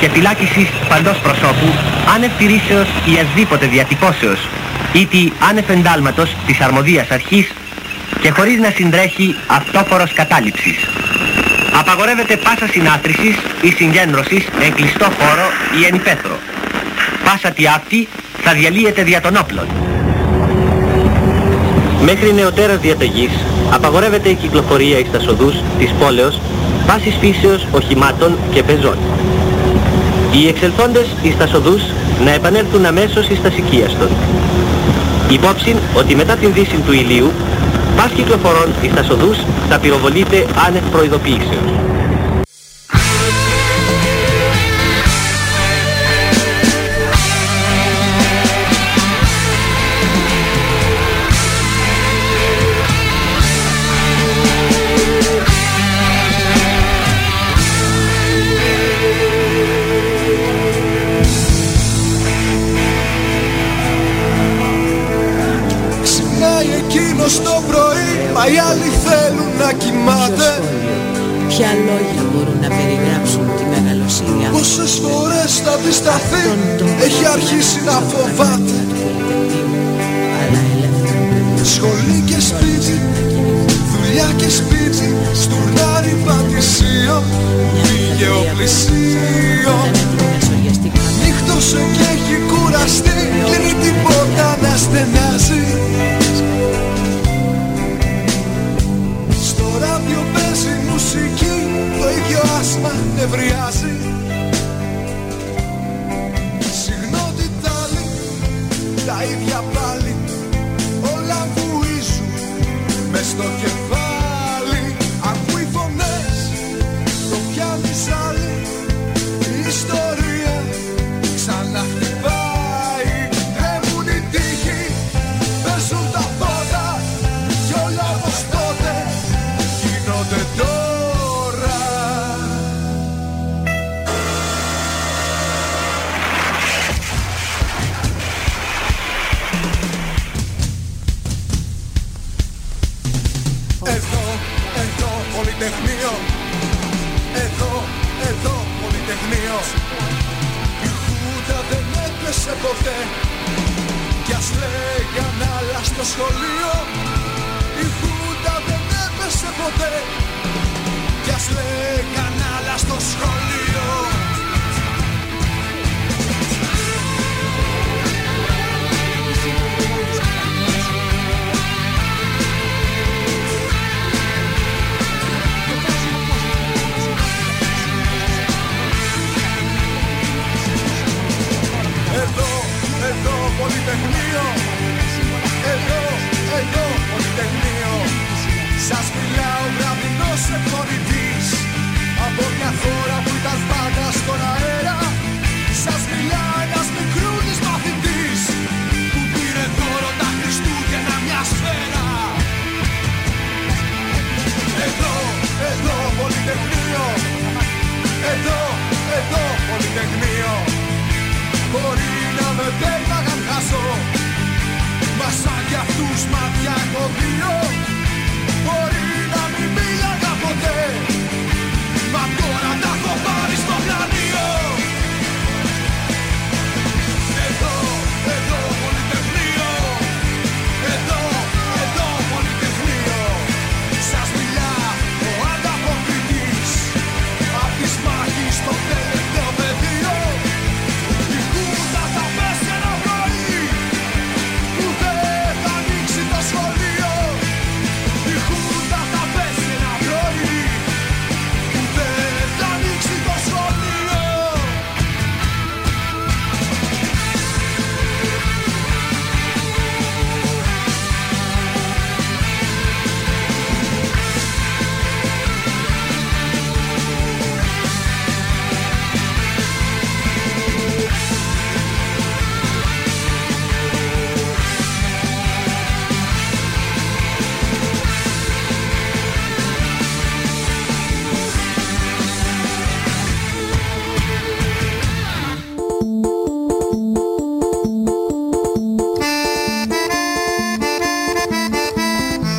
και φυλάκισης παντός προσώπου άνευ τηρήσεως ή ασδήποτε διατυπώσεως ή τη άνευ εντάλματος της αρμοδίας αρχής και χωρίς να συντρέχει αυτόφορος κατάληψης. Απαγορεύεται πάσα συνάθρησης ή συγκέντρωσης εν κλειστό χώρο ή εν υπέθρο. Πάσα τη αυτή θα διαλύεται δια των όπλων. Μέχρι νεοτέρας διαταγής απαγορεύεται η κυκλοφορία εις τα σοδούς της πόλεως βάσης φύσεως οχημάτων και πεζών οι εξελθόντες εις τα σοδούς να επανέλθουν αμέσως εις τα σικίαστον. Υπόψη ότι μετά την δύση του ηλίου, πάση κυκλοφορών εις τα σοδούς θα πυροβολείται άνευ προειδοποίησεως. αντισταθεί. Έχει αρχίσει να φοβάται. Σχολή και σπίτι Δουλειά και σπίτι Στουρνάρι πατησίο Πήγε ο πλησίος.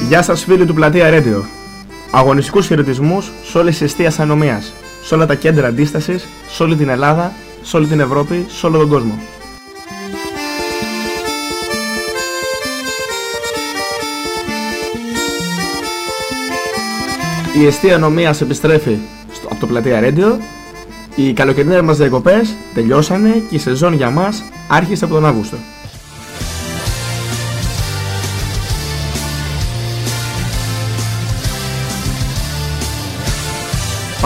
Γεια σας φίλοι του Πλατεία Ρέντιο. Αγωνιστικούς χαιρετισμούς σε όλες τις εστίες ανομίας, σε όλα τα κέντρα αντίστασης, σε όλη την Ελλάδα, σε όλη την Ευρώπη, σε όλο τον κόσμο. Η εστία ανομίας επιστρέφει στο, από το Πλατεία Ρέντιο. Οι καλοκαιρινές μας διακοπές τελειώσανε και η σεζόν για μας άρχισε από τον Αύγουστο.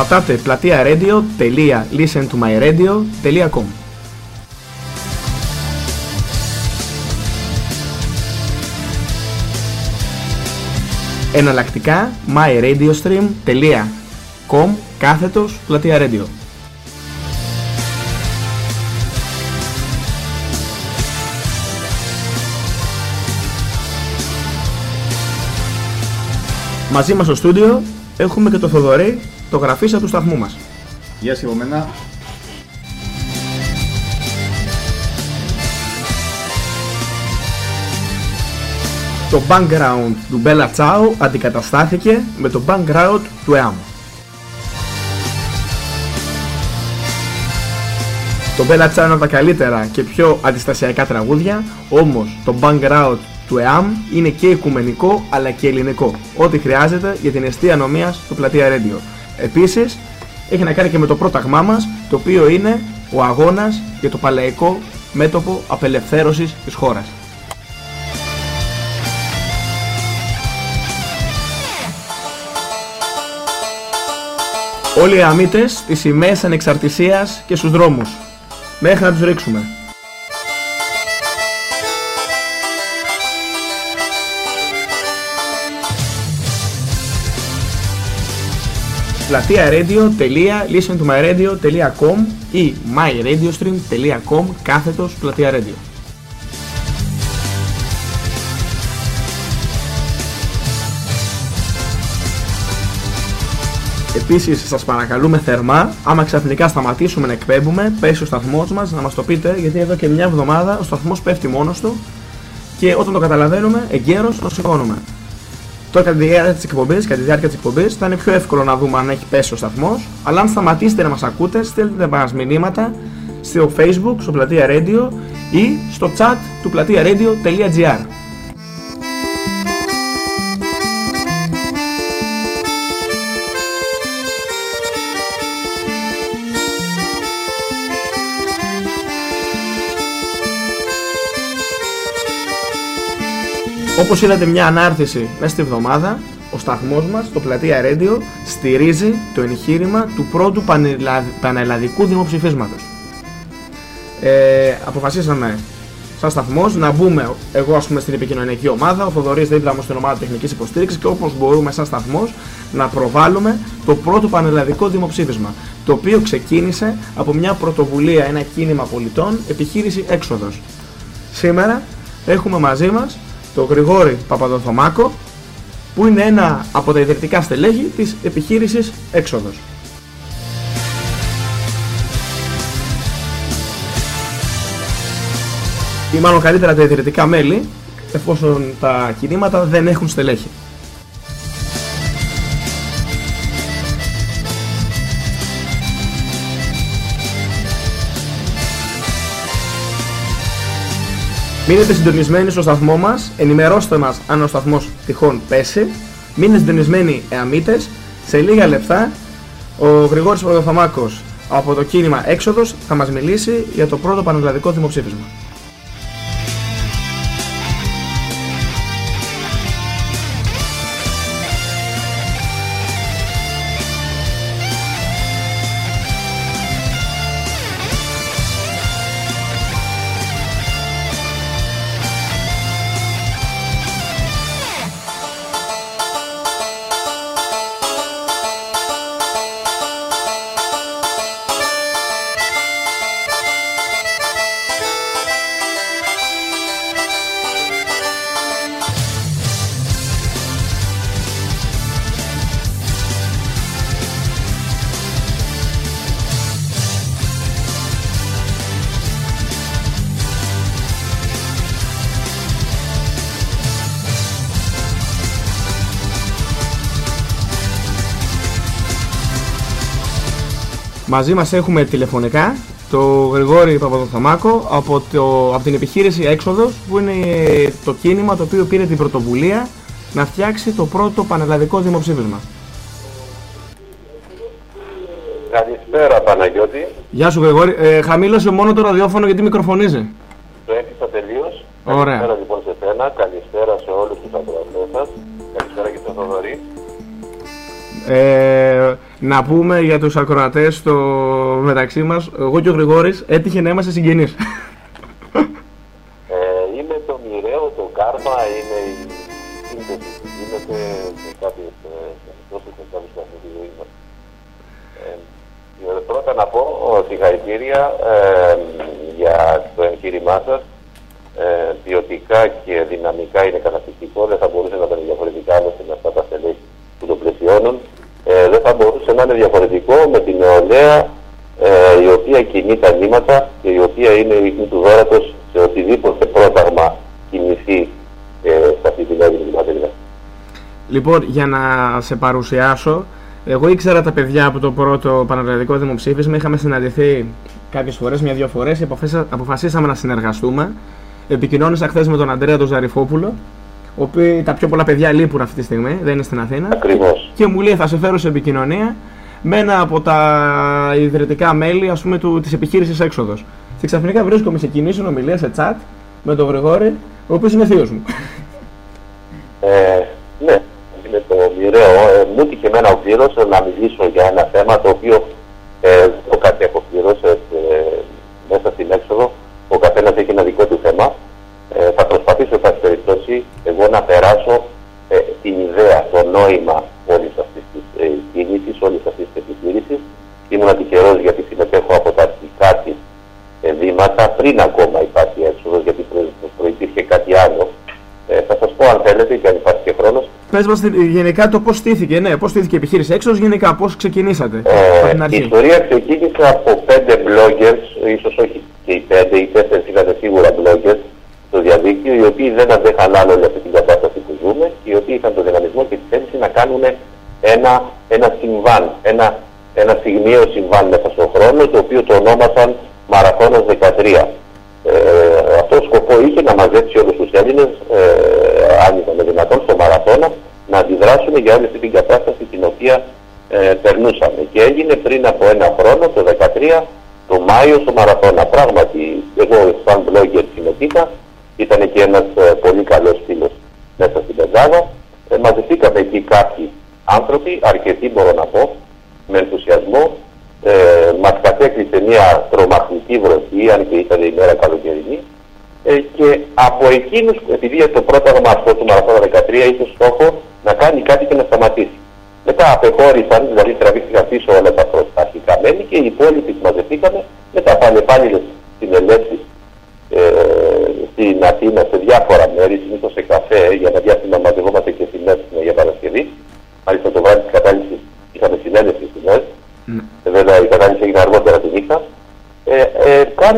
Πατάτε πλατεία radio.listentomyradio.com Εναλλακτικά myradiostream.com κάθετος πλατεία radio. Μαζί μας στο στούντιο έχουμε και το Θοδωρή, το γραφίσα του σταθμού μας. Γεια σας μένα. Το background του Bella Ciao αντικαταστάθηκε με το background του ΕΑΜ. Το Bella Ciao είναι από τα καλύτερα και πιο αντιστασιακά τραγούδια, όμως το background του ΕΑΜ είναι και οικουμενικό αλλά και ελληνικό. Ό,τι χρειάζεται για την αιστεία νομίας του Πλατεία Radio. Επίσης, έχει να κάνει και με το πρόταγμά μας, το οποίο είναι ο αγώνας για το παλαϊκό μέτωπο απελευθέρωσης της χώρας. Όλοι οι αμύτες στις σημαίες ανεξαρτησίας και στους δρόμους. Μέχρι να τους ρίξουμε. Πλατεία radio.listentomyradio.com ή myradiostream.com κάθετος πλατεία radio. Επίσης σας παρακαλούμε θερμά, άμα ξαφνικά σταματήσουμε να εκπέμπουμε, πέσει ο σταθμός μας, να μας το πείτε, γιατί εδώ και μια εβδομάδα ο σταθμός πέφτει μόνος του και όταν το καταλαβαίνουμε, εγκαίρως το σηκώνουμε. Τώρα κατά τη διάρκεια της εκπομπής, κατά τη διάρκεια της εκπομπής, θα είναι πιο εύκολο να δούμε αν έχει πέσει ο σταθμός. Αλλά αν σταματήσετε να μας ακούτε, στέλνετε μας μηνύματα στο facebook, στο πλατεία radio ή στο chat του πλατεία radio.gr. Όπως είδατε μια ανάρτηση μέσα στη βδομάδα, ο σταθμός μας, το Πλατεία Radio, στηρίζει το εγχείρημα του πρώτου πανελλαδικού δημοψηφίσματος. Ε, αποφασίσαμε σαν σταθμός να μπούμε, εγώ ας πούμε στην επικοινωνιακή ομάδα, ο Θοδωρής δίπλα μου στην ομάδα τεχνικής υποστήριξης και όπως μπορούμε σαν σταθμός να προβάλλουμε το πρώτο πανελλαδικό δημοψήφισμα, το οποίο ξεκίνησε από μια πρωτοβουλία, ένα κίνημα πολιτών, επιχείρηση έξοδος. Σήμερα έχουμε μαζί μας το Γρηγόρη Παπαδοθωμάκο που είναι ένα από τα ιδρυτικά στελέχη της επιχείρησης Έξοδος. Ή μάλλον καλύτερα τα ιδρυτικά μέλη εφόσον τα κινήματα δεν έχουν στελέχη. Μείνετε συντονισμένοι στο σταθμό μας, ενημερώστε μας αν ο σταθμός τυχόν πέσει. Μείνετε συντονισμένοι εαμίτες. Σε λίγα λεπτά ο Γρηγόρης Πρωτοθαμάκος από το κίνημα Έξοδος θα μας μιλήσει για το πρώτο πανελλαδικό δημοψήφισμα. Μαζί μας έχουμε τηλεφωνικά το Γρηγόρη Παπαδοθαμάκο από, το, από την επιχείρηση Έξοδος που είναι το κίνημα το οποίο πήρε την πρωτοβουλία να φτιάξει το πρώτο πανελλαδικό δημοψήφισμα. Καλησπέρα Παναγιώτη. Γεια σου Γρηγόρη. Ε, χαμήλωσε μόνο το ραδιόφωνο γιατί μικροφωνίζει. Το έκλεισα τελείως. Ωραία. Καλησπέρα λοιπόν σε σένα, καλησπέρα σε όλους τους ακροατές σας. Καλησπέρα και στον Θοδωρή. Ε, να πούμε για τους ακροατές στο μεταξύ μας, εγώ και ο Γρηγόρης έτυχε να είμαστε συγγενείς. Ε, είναι το μοιραίο, το κάρμα, είναι η σύνθεση που γίνεται σε κάποιες περιπτώσεις σε κάποιους βαθμούς στη ζωής μας. Ε, πρώτα να πω ότι συγχαρητήρια ε, για το εγχείρημά σας. Ε, ποιοτικά και δυναμικά είναι καταπληκτικό, δεν θα μπορούσε να ήταν διαφορετικά άλλωστε με αυτά τα στελέχη που το πλαισιώνουν. Ε, δεν θα μπορούσε να είναι διαφορετικό με την νεολαία ε, η οποία κινεί τα νήματα και η οποία είναι η ίχνη του δόρατος σε οτιδήποτε πρόταγμα κινηθεί ε, σε αυτή την έγινε πατρίδα. Λοιπόν, για να σε παρουσιάσω, εγώ ήξερα τα παιδιά από το πρώτο Πανελλαδικό Δημοψήφισμα, είχαμε συναντηθεί κάποιες φορές, μια-δυο φορές, αποφασίσαμε να συνεργαστούμε. Επικοινώνησα χθες με τον Αντρέα τον Ζαριφόπουλο, ο οποίο τα πιο πολλά παιδιά λείπουν αυτή τη στιγμή, δεν είναι στην Αθήνα. Ακριβώς. Και μου λέει θα σε φέρω σε επικοινωνία με ένα από τα ιδρυτικά μέλη ας πούμε του, της επιχείρησης έξοδος. Και ξαφνικά βρίσκομαι σε κοινή συνομιλία, σε chat, με τον Γρηγόρη, ο οποίος είναι θείος μου. Ε, ναι, είναι το μοιραίο. Ε, μου τύχε εμένα ο Πλήρος να μιλήσω για ένα θέμα το οποίο ε, το κατέχω πλήρως ε, μέσα στην έξοδο. Ο καθένας έχει ένα δικό του θέμα. Ε, θα προσπαθήσω, εν πάση περιπτώσει, εγώ να περάσω ε, την ιδέα, το νόημα όλης αυτής της ε, κίνηση, όλης αυτής της επιχείρησης. Ήμουν τυχερό γιατί συμμετέχω από τα αρχικά της ε, βήματα πριν ακόμα υπάρχει έξοδος, γιατί προ, προϋπήρχε κάτι άλλο. Ε, θα σας πω αν θέλετε και αν υπάρχει και χρόνος. Πες μας την- γενικά το πώς στήθηκε, ναι, πώς στήθηκε η επιχείρηση έξοδος, γενικά πώς ξεκινήσατε από την Ε, η αρχή. ιστορία ξεκίνησε από πέντε bloggers, ίσως όχι και οι πέντε, οι τέσσερις ήταν σίγουρα bloggers στο διαδίκτυο, οι οποίοι δεν αντέχαν άλλο όλη αυτή την κατάσταση που ζούμε, οι οποίοι είχαν το δυναμισμό και τη θέληση να κάνουν ένα, ένα συμβάν, ένα, ένα στιγμίο συμβάν μέσα στον χρόνο, το οποίο το ονόμασαν Μαραθώνας 13. Ε, αυτό σκοπό είχε να μαζέψει όλους τους Έλληνες, ε, αν ήταν δυνατόν, στο μαραθώνα, να αντιδράσουν για όλη αυτή την κατάσταση την οποία ε, περνούσαμε. Και έγινε πριν από ένα χρόνο, το 2013, το Μάιο στο Μαραθώνα. Πράγματι, εγώ σαν blogger συμμετείχα, ήταν και ένας ε, πολύ καλός φίλος μέσα στην πεντάδα. Ε, μαζευτήκαμε εκεί κάποιοι άνθρωποι, αρκετοί μπορώ να πω, με ενθουσιασμό. Ε, μας κατέκλυσε μια τρομακτική βροχή, αν και ήταν η μέρα καλοκαιρινή. Ε, και από εκείνους, επειδή το πρόταγμα αυτό του Μαραθώνα 13 είχε στόχο να κάνει κάτι και να σταματήσει. Μετά απεχώρησαν, δηλαδή τραβήχθηκαν πίσω όλα τα πρώτα αρχικά μέλη και οι υπόλοιποι μαζευτήκαμε με τα παλαιπάλληλες συνελεύσεις ε,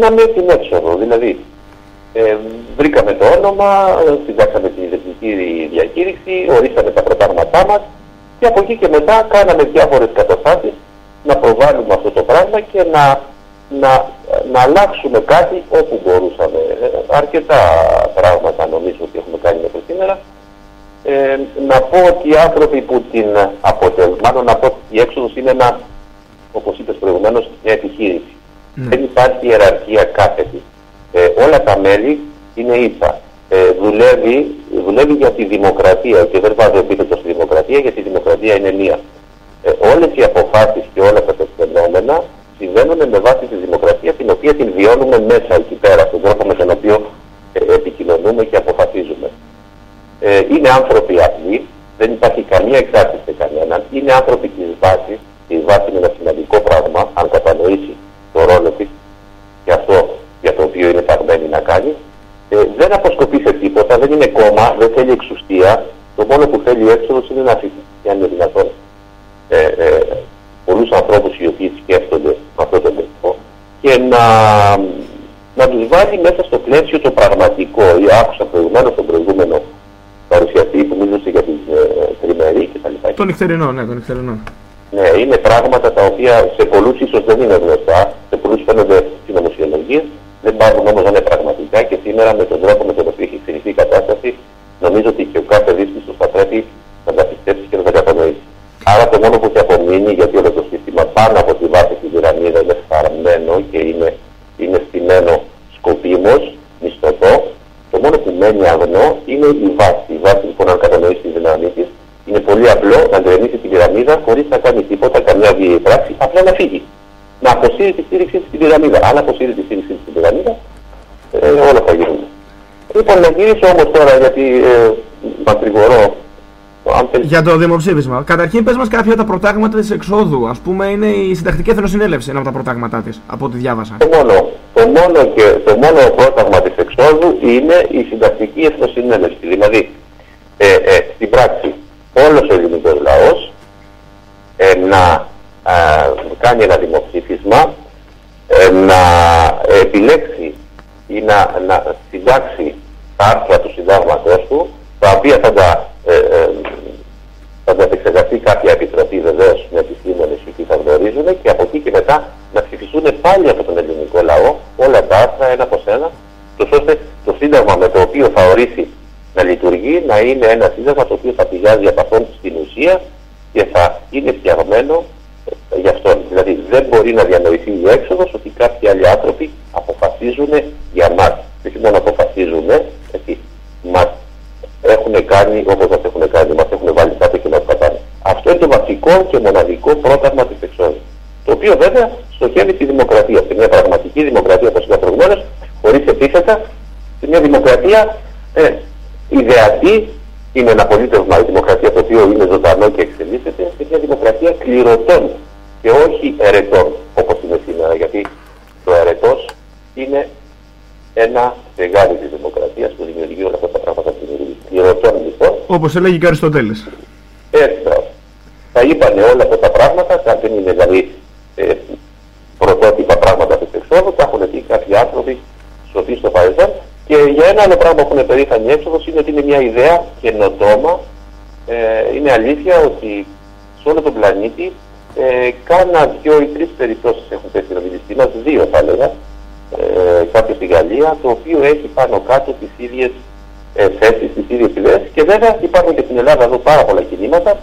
κάναμε την έξοδο, δηλαδή ε, βρήκαμε το όνομα, ε, συντάξαμε την ιδρυτική διακήρυξη, ορίσαμε τα προτάγματά μας και από εκεί και μετά κάναμε διάφορες καταστάσεις να προβάλλουμε αυτό το πράγμα και να, να, να αλλάξουμε κάτι όπου μπορούσαμε. Ε, αρκετά πράγματα νομίζω ότι έχουμε κάνει μέχρι σήμερα. Ε, να πω ότι οι άνθρωποι που την αποτελούν, μάλλον να πω ότι η έξοδος είναι ένα, όπως είπες προηγουμένως, μια επιχείρηση. Δεν υπάρχει ιεραρχία κάθετη. Ε, όλα τα μέλη είναι ίσα. Ε, δουλεύει, δουλεύει για τη δημοκρατία και δεν βάζω επίθετο στη δημοκρατία γιατί η δημοκρατία είναι μία. Ε, όλες οι αποφάσεις και όλα τα τεκτενόμενα συμβαίνουν με βάση τη δημοκρατία την οποία την βιώνουμε μέσα εκεί πέρα, στον τρόπο με τον οποίο ε, επικοινωνούμε και αποφασίζουμε. Ε, είναι άνθρωποι απλοί, δεν υπάρχει καμία εξάρτηση σε κανέναν, είναι άνθρωποι της βάσης, και η βάσης είναι ένα σημαντικό πράγμα, αν κατανοήσει το ρόλο της και αυτό για το οποίο είναι ταγμένη να κάνει, ε, δεν αποσκοπεί σε τίποτα, δεν είναι κόμμα, δεν θέλει εξουστία. Το μόνο που θέλει έξοδος είναι να φύγει, αν είναι δυνατόν. Ε, ε, πολλούς ανθρώπους οι οποίοι σκέφτονται με αυτόν τον τρόπο και να, να τους βάλει μέσα στο πλαίσιο το πραγματικό. Ή άκουσα προηγουμένως τον προηγούμενο παρουσιαστή που μίλησε για την ε, τριμερή κτλ. Το νυχτερινό, ναι, το νυχτερινό. Ναι, είναι πράγματα τα οποία σε πολλούς ίσως δεν είναι γνωστά, σε πολλούς φαίνονται συνωμοσιολογίες, δεν πάρουν όμως να είναι πραγματικά και σήμερα με τον τρόπο με τον οποίο έχει εξελιχθεί η κατάσταση, νομίζω ότι και ο κάθε δύσκολος θα πρέπει να τα πιστέψει και να τα κατανοήσει. Άρα το μόνο που έχει απομείνει, γιατί όλο το σύστημα πάνω από τη βάση στην πυραμίδας είναι φαρμένο και είναι, είναι στημένο σκοπίμως, μισθωτό, το μόνο που μένει αγνό είναι η βάση. Η βάση λοιπόν αν κατανοήσει τη δύναμή της, είναι πολύ απλό να γκρεμίσει την πυραμίδα χωρίς να κάνει τίποτα, καμιά βίαιη πράξη, απλά να φύγει. Να αποσύρει τη στήριξη στην πυραμίδα. Αν αποσύρει τη στήριξη στην πυραμίδα, ε, όλα θα γίνουν. Λοιπόν, να γυρίσω όμως τώρα γιατί ε, μακρηγορώ για το δημοψήφισμα. Καταρχήν, πες μας κάποια από τα προτάγματα της εξόδου. Α πούμε, είναι η Συντακτική Εθνοσυνέλευση, ένα από τα προτάγματά της, από ό,τι διάβασα. Το μόνο, το μόνο, και, το μόνο πρόταγμα της εξόδου είναι η Συντακτική Εθνοσυνέλευση. Δηλαδή, ε, ε, στην πράξη, όλος ο ελληνικός λαός ε, να κάνει ένα δημοψήφισμα, ε, να επιλέξει ή να, να συντάξει τα άρθρα του συντάγματός του, τα οποία θα τα ε, ε, θα τα επεξεργαστεί κάποια επιτροπή βεβαίως με επιστήμονε οι οποίοι θα γνωρίζουν και από εκεί και μετά να ψηφιστούν πάλι από τον ελληνικό λαό όλα τα άρθρα ένα προς ένα, τόσο ώστε το σύνταγμα με το οποίο θα ορίσει να λειτουργεί να είναι ένα σύνταγμα το οποίο θα πηγάζει από αυτόν στην ουσία και θα είναι φτιαγμένο ε, για αυτόν. Δηλαδή δεν μπορεί να διανοηθεί η έξοδος ότι κάποιοι άλλοι άνθρωποι αποφασίζουν για μας. Όχι μόνο αποφασίζουν, έτσι, μας έχουν κάνει όπως μας έχουν κάνει, μας έχουν βάλει κάτω και μας κατάνε. Αυτό είναι το βασικό και μοναδικό πρόταγμα της εξόδου. Το οποίο βέβαια στοχεύει τη δημοκρατία. Σε μια πραγματική δημοκρατία, όπως είπα προηγουμένως, χωρίς επίθετα, σε μια δημοκρατία λοιπόν. Όπως έλεγε και ο Αριστοτέλης. Έτσι, Θα είπαν όλα αυτά τα πράγματα, δεν είναι δηλαδή ε, πρωτότυπα πράγματα της εξόδου, τα έχουν πει κάποιοι άνθρωποι στου οποίου το παρελθόν. Και για ένα άλλο πράγμα που είναι περήφανη έξοδος είναι ότι είναι μια ιδέα καινοτόμα. Ε, είναι αλήθεια ότι σε όλο τον πλανήτη ε, κάνα δυο ή τρεις περιπτώσεις έχουν πέσει στην μα, δύο θα έλεγα, ε, κάποιος στη Γαλλία, το οποίο έχει πάνω κάτω τις ίδιες ε, θέσεις, τις ίδιες ιδέες και βέβαια υπάρχουν και στην Ελλάδα εδώ πάρα πολλά κινήματα,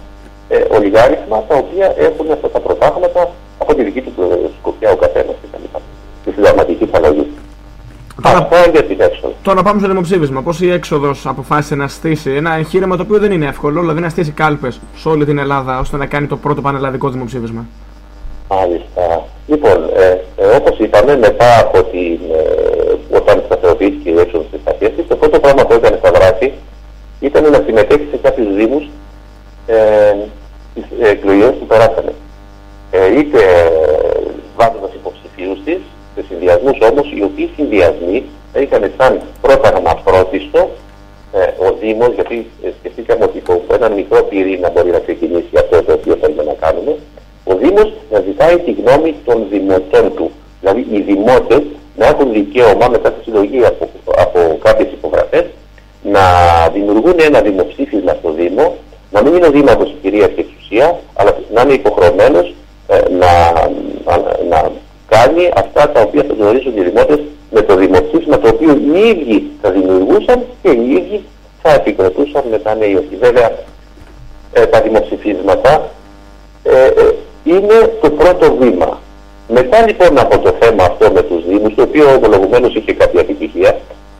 ε, ολιγάριθμα, τα οποία έχουν αυτά τα προτάγματα από τη δική του σκοπιά ο καθένας κτλ. Τη συνταγματική αναλογή. Τώρα, για την έξοδο. Τώρα πάμε στο δημοψήφισμα. Πώς η έξοδος αποφάσισε να στήσει ένα εγχείρημα το οποίο δεν είναι εύκολο, δηλαδή να στήσει κάλπες σε όλη την Ελλάδα ώστε να κάνει το πρώτο πανελλαδικό δημοψήφισμα; Μάλιστα. Λοιπόν, ε, ε, όπως είπαμε, μετά Δήμος να ζητάει τη γνώμη των δημοτών του. Δηλαδή οι δημότες να έχουν δικαίωμα μετά τη συλλογή από, από κάποιες υπογραφές να δημιουργούν ένα δημοψήφισμα στο Δήμο, να μην είναι ο Δήμαρχος κυρία και εξουσία, αλλά να είναι υποχρεωμένος ε, να, να, κάνει αυτά τα οποία θα γνωρίζουν οι δημότες με το δημοψήφισμα το οποίο οι ίδιοι θα δημιουργούσαν και οι ίδιοι θα επικρατούσαν μετά ναι ή όχι. Βέβαια ε, τα δημοψηφίσματα ε, ε είναι το πρώτο βήμα. Μετά λοιπόν από το θέμα αυτό με τους Δήμους, το οποίο ομολογουμένως είχε κάποια επιτυχία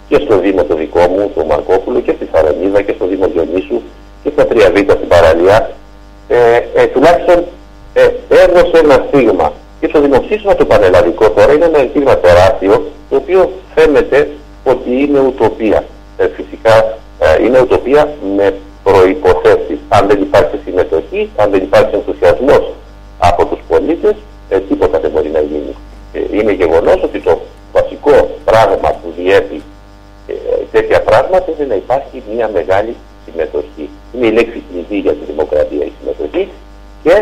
και στο Δήμο το δικό μου, το Μαρκόπουλο και στη Θαρανίδα και στο Δήμο Διονύσου και στα Τρία Β στην παραλία, ε, ε, τουλάχιστον ε, έδωσε ένα στίγμα. Και το δημοψήφισμα το πανελλαδικό τώρα είναι ένα εγχείρημα τεράστιο, το οποίο φαίνεται ότι είναι ουτοπία. Μια μεγάλη συμμετοχή. Είναι η λέξη κλειδί για τη δημοκρατία η συμμετοχή και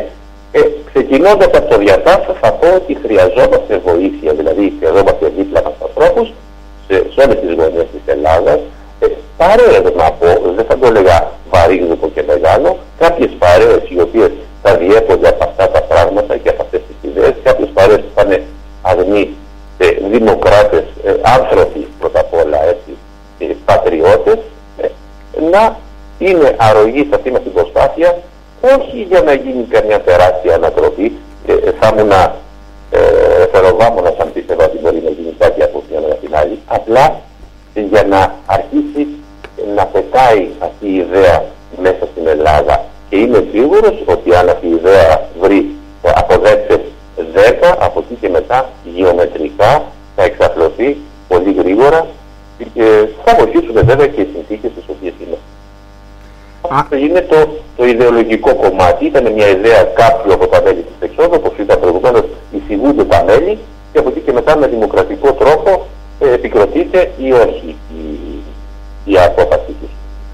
ε, ξεκινώντας από το διατάφτα θα πω ότι χρειαζόμαστε βοήθεια, δηλαδή χρειαζόμαστε δίπλα μας ανθρώπους σε, σε όλες τις γωνίες της Ελλάδας, ε, παρέες είναι αρρωγοί σε αυτή μας την προσπάθεια όχι για να γίνει καμιά τεράστια ανατροπή, ε, ε, θα ήμουν ε, φεροβάμωνας αν πίστευα ότι μπορεί να γίνει κάτι από μια μέρα την άλλη, απλά για να αρχίσει να πετάει αυτή η ιδέα μέσα στην Ελλάδα και είμαι σίγουρος ότι αν αυτή η ιδέα βρει αποδέκτες 10, από εκεί και μετά γεωμετρικά θα εξαπλωθεί πολύ γρήγορα και θα βοηθήσουν βέβαια και οι συνθήκες τις οποίες είναι. Αυτό είναι το, το ιδεολογικό κομμάτι. Ήταν μια ιδέα κάποιου από τα μέλη της εξόδου, όπως είπα προηγουμένως, εισηγούνται τα μέλη και από εκεί και μετά με δημοκρατικό τρόπο ε, επικροτείται ή όχι η, η απόφαση τους.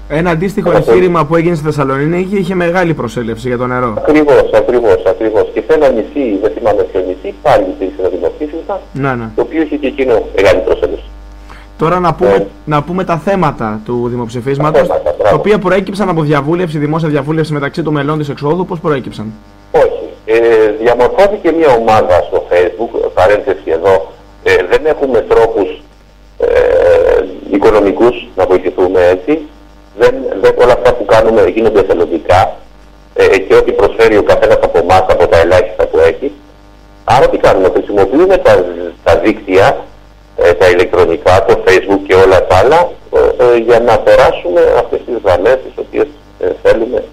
Ένα αντίστοιχο εγχείρημα που έγινε στη Θεσσαλονίκη είχε μεγάλη προσέλευση για το νερό. Ακριβώς, ακριβώς, ακριβώς. Και σε ένα νησί, δεν θυμάμαι ποιο νησί, πάλι υπήρξε ένα δημοψήφισμα, Ναι, ναι. το οποίο είχε και εκείνο μεγάλη προσέλευση. Τώρα να πούμε, Ε. να πούμε τα θέματα του δημοψηφίσματος, Τα θέματα, τα μπράβο. οποία προέκυψαν από διαβούλευση, δημόσια διαβούλευση μεταξύ των μελών της εξόδου, πώς προέκυψαν; Όχι. Ε, διαμορφώθηκε μια ομάδα στο facebook, παρένθεση εδώ, ε, δεν έχουμε τρόπους ε, οικονομικούς να βοηθηθούμε έτσι. Δεν, δεν, όλα αυτά που κάνουμε γίνονται εθελοντικά ε, και ό,τι προσφέρει ο καθένας από εμάς από τα ελάχιστα που έχει. Άρα τι κάνουμε, χρησιμοποιούμε τα, τα δίκτυα, ε, τα ηλεκτρονικά, το facebook και όλα τα άλλα ε, ε, για να περάσουμε αυτές τις γραμμές τις οποίες ε, θέλουμε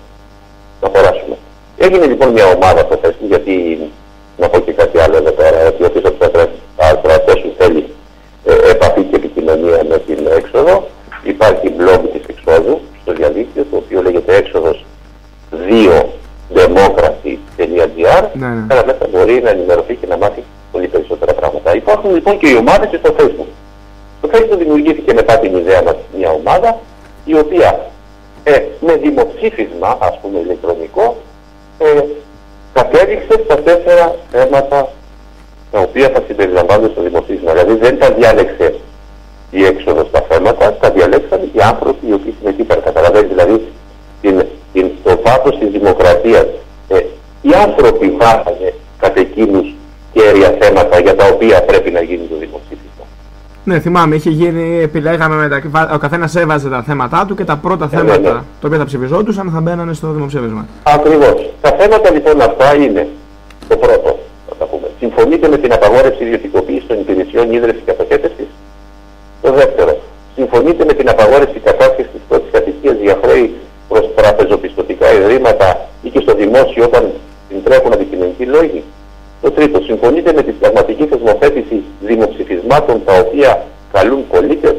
να περάσουμε. Έγινε λοιπόν μια ομάδα στο Facebook, γιατί να πω και κάτι άλλο εδώ πέρα, ότι όποιος από τους ακροατές σου θέλει ε, επαφή και επικοινωνία με την έξοδο, υπάρχει blog της εξόδου στο διαδίκτυο, το οποίο λέγεται έξοδος 2democracy.gr Ναι, ναι. Άρα μέσα μπορεί να ενημερωθεί και να μάθει πολύ περισσότερα πράγματα. Υπάρχουν λοιπόν και οι ομάδες και στο Facebook. Στο Facebook δημιουργήθηκε μετά την ιδέα μας μια ομάδα, η οποία ε, με δημοψήφισμα, ας πούμε ηλεκτρονικό, ε, κατέληξε στα τέσσερα θέματα τα οποία θα συμπεριλαμβάνονται στο δημοψήφισμα. Δηλαδή δεν τα διάλεξε η έξοδος στα θέματα, τα διαλέξαν οι άνθρωποι οι οποίοι συμμετείχαν. Καταλαβαίνει δηλαδή την, την, το πάθος της δημοκρατίας. Ε, οι άνθρωποι βάζανε κατ' εκείνους κέρια θέματα για τα οποία πρέπει να γίνει το δημοψήφισμα. Ναι, θυμάμαι, είχε γίνει, επιλέγαμε μεταξύ, ο καθένας έβαζε τα θέματα του και τα πρώτα ναι, θέματα ναι. τα οποία θα ψηφιζόντουσαν θα μπαίνανε στο δημοψήφισμα. Ακριβώς. Τα θέματα λοιπόν αυτά είναι το πρώτο, θα τα πούμε. Συμφωνείτε με την απαγόρευση ιδιωτικοποίησης των υπηρεσιών ίδρυσης και αποχέτευσης; Το δεύτερο. Συμφωνείτε με την απαγόρευση κατάσχεση της πρώτης κατοικίας για χρέη προς τραπεζοπιστωτικά ιδρύματα ή και στο δημόσιο όταν συντρέχουν αντικειμενικοί λόγοι. Το τρίτο. Συμφωνείτε με την πραγματική θεσμοθέτηση δημοψηφισμάτων τα οποία καλούν πολίτες.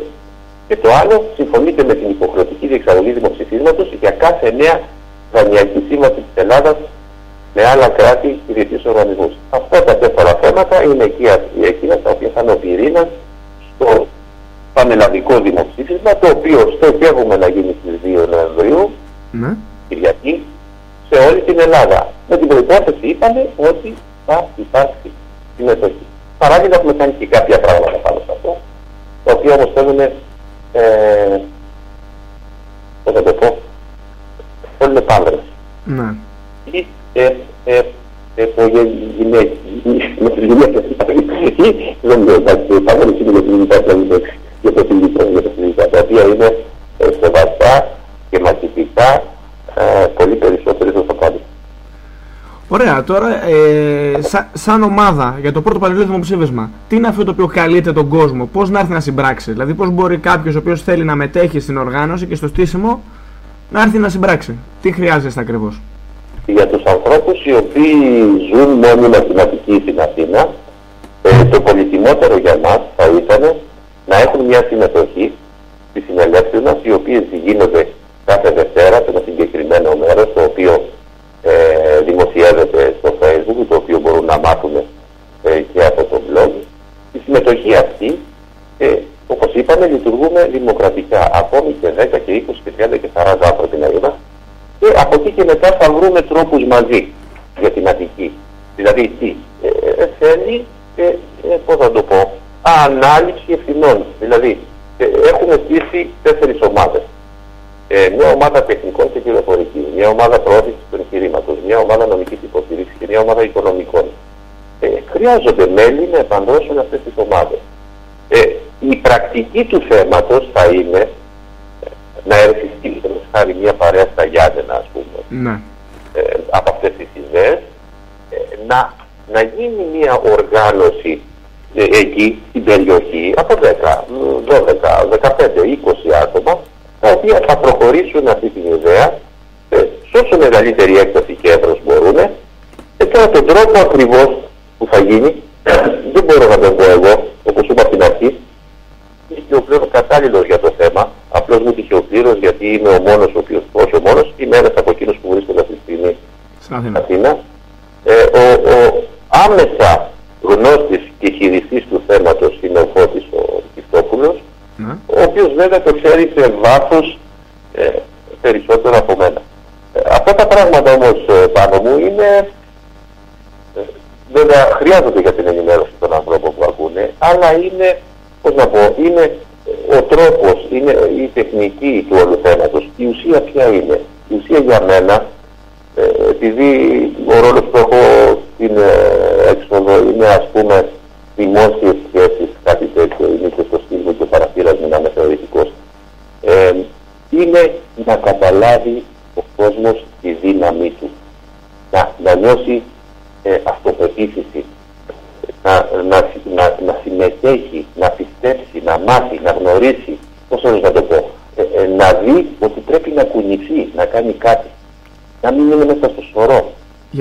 Και το άλλο, συμφωνείτε με την υποχρεωτική διεξαγωγή δημοψηφίσματος για κάθε νέα δανειακή σύμβαση της Ελλάδας με άλλα κράτη και διεθνείς οργανισμούς. Αυτά τα τέσσερα θέματα είναι εκεί, εκείνα τα οποία θα είναι ο πυρήνας στο πανελλαδικό δημοψήφισμα, το οποίο στοχεύουμε να γίνει στις 2 Νοεμβρίου, Ναι. Κυριακή, σε όλη την Ελλάδα. Με την προϋπόθεση είπαμε ότι θα υπάρξει συμμετοχή. Παράλληλα έχουμε κάνει και κάποια πράγματα πάνω σε αυτό, τα οποία όμως θέλουν, ε, πώς θα το πω, θέλουν πάντρες. Ναι. Ή ε, ε, ε, γυναίκες, με τις γυναίκες, ή δεν ξέρω, εντάξει, πάντρες είναι με τις γυναίκες, δηλαδή, για το φιλικό, για το φιλικά, τα οποία είναι ε, σεβαστά και μαχητικά ε, πολύ περισσότερες όσο πάντα. Ωραία, τώρα ε, σα- σαν ομάδα για το πρώτο πανελλήνιο δημοψήφισμα, τι είναι αυτό το οποίο καλείται τον κόσμο, πώς να έρθει να συμπράξει; Δηλαδή, πώς μπορεί κάποιος ο οποίος θέλει να μετέχει στην οργάνωση και στο στήσιμο να έρθει να συμπράξει; Τι χρειάζεστε ακριβώς; για τους ανθρώπους οι οποίοι ζουν μόνιμα στην Αττική ή στην Αθήνα, ε, το πολυτιμότερο για μας θα ήταν να έχουν μια συμμετοχή στη συνελεύσεις μας, οι οποίες γίνονται κάθε Δευτέρα σε ένα συγκεκριμένο μέρος, το οποίο ε, δημοσιεύεται στο Facebook, το οποίο μπορούν να μάθουν ε, και από το blog. Η συμμετοχή αυτή, ε, όπως είπαμε, λειτουργούμε δημοκρατικά. Ακόμη και 10 και 20 και 30 και 40 άνθρωποι να είμαστε, και από εκεί και μετά θα βρούμε τρόπους μαζί για την Αττική. Δηλαδή τι, ε, ε, θέλει, ε, ε, πώς θα το πω, ανάληψη ευθυνών. Δηλαδή ε, έχουμε στήσει τέσσερις ομάδες. Ε, μια ομάδα τεχνικών και πληροφορική, μια ομάδα προώθησης του εγχειρήματος, μια ομάδα νομικής υποστήριξης και μια ομάδα οικονομικών. ε, χρειάζονται μέλη να επανδρώσουν αυτές τις ομάδες. Ε, η πρακτική του θέματος θα είναι ε, να ερθιστεί, χάρη μια παρέα στα Γιάννενα, ας πούμε, Ναι. ε, από αυτές τις ιδέες, ε, να, να γίνει μια οργάνωση ε, εκεί στην περιοχή από 10, μ, 12, 15, 20 άτομα τα οποία θα προχωρήσουν αυτή την ιδέα ε, σε όσο μεγαλύτερη έκταση και έδρος μπορούν και τώρα τον τρόπο ακριβώς που θα γίνει δεν μπορώ να το πω εγώ όπως είπα από την αρχή είναι ο πλέον κατάλληλος για το θέμα απλώς μου τύχε ο πλήρως γιατί είμαι ο μόνος ο οποίος, όχι ο μόνος είμαι ένας από εκείνους που βρίσκονται αυτή τη στιγμή Στην Αθήνα. Αθήνα, ε, ο, ο άμεσα γνώστης και χειριστής του θέματος είναι ο Φώτης ο Χριστόπουλος, Ναι. ο οποίος βέβαια το ξέρει σε βάθος ε, περισσότερο από μένα. Ε, αυτά τα πράγματα όμως ε, πάνω μου είναι, ε, βέβαια χρειάζονται για την ενημέρωση των ανθρώπων που ακούνε, αλλά είναι, πώς να πω, είναι ε, ο τρόπος, είναι η τεχνική του όλου θέματος. Η ουσία ποια είναι; Η ουσία για μένα ε, επειδή ο ρόλος που έχω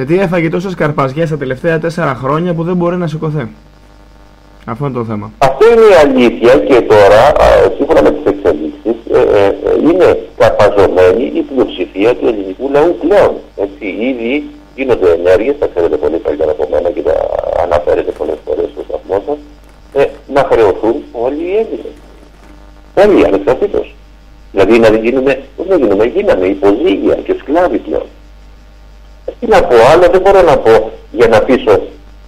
Γιατί έφαγε τόσες καρπαζιές τα τελευταία τέσσερα χρόνια που δεν μπορεί να σηκωθεί. Αυτό είναι το θέμα. Αυτό είναι η αλήθεια και τώρα, α, σύμφωνα με τις εξελίξεις, ε, ε, ε, είναι καπαζωμένη η πλειοψηφία του ελληνικού λαού πλέον. Έτσι, ήδη γίνονται ενέργειες, τα ξέρετε πολύ καλύτερα από μένα και τα αναφέρετε πολλές φορές στο σταθμό σας, ε, να χρεωθούν όλοι οι Έλληνες. Όλοι ανεξαρτήτως. Δηλαδή να μην γίνουμε, πώς να γίνουμε, γίναμε υποζύγια και σκλάβοι πλέον. Ε, Τι να πω άλλο, δεν μπορώ να πω για να πείσω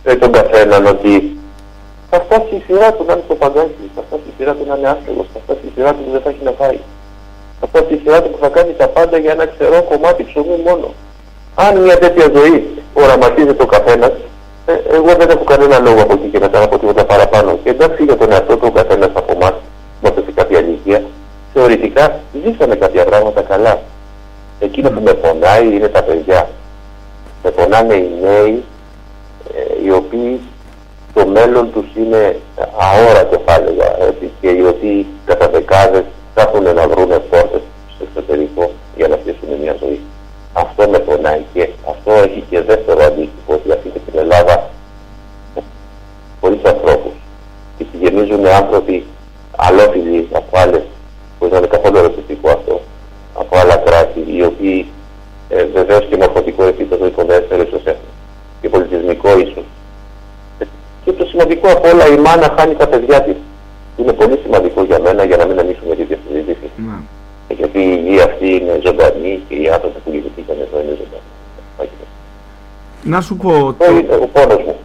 ε, τον καθέναν ότι θα φτάσει η σειρά του να είναι στο παγκάκι, θα φτάσει η σειρά του να είναι άσχημος, θα φτάσει η σειρά του που δεν θα έχει να φάει. Θα φτάσει η σειρά του που θα κάνει τα πάντα για ένα ξερό κομμάτι ψωμί μόνο. Αν μια τέτοια ζωή οραματίζεται ο καθένας, ε, εγώ δεν έχω κανένα λόγο από εκεί και μετά να πω τίποτα παραπάνω. Και εντάξει για τον εαυτό του ο καθένας από εμάς, είμαστε σε κάποια ηλικία, θεωρητικά ζήσαμε κάποια πράγματα καλά. Εκείνο που με πονάει είναι τα παιδιά. Με πονάνε οι νέοι ε, οι οποίοι το μέλλον τους είναι αόρατο θα έλεγα έτσι, και οι οποίοι κατά δεκάδες θα έχουν να βρουν πόρτες στο εξωτερικό για να στήσουν μια ζωή. Αυτό με πονάει και αυτό έχει και δεύτερο αντίκτυπο ότι αφήνει στην Ελλάδα πολλούς ανθρώπους και τη γεμίζουν άνθρωποι αλόφιλοι από άλλες που είναι καθόλου ερωτητικό αυτό από άλλα κράτη οι οποίοι ε, βεβαίως και μορφωτικό επίπεδο υποδέστερο ίσως έχουν και πολιτισμικό ίσως και το σημαντικό από όλα, η μάνα χάνει τα παιδιά της. Είναι πολύ σημαντικό για μένα για να μην ανοίξουμε τη συζήτηση. Ναι. Γιατί η γη αυτή είναι ζωντανή και οι άνθρωποι που γεννηθήκαν εδώ είναι ζωντανοί. Να σου πω, Αυτό είναι ο πόνος μου.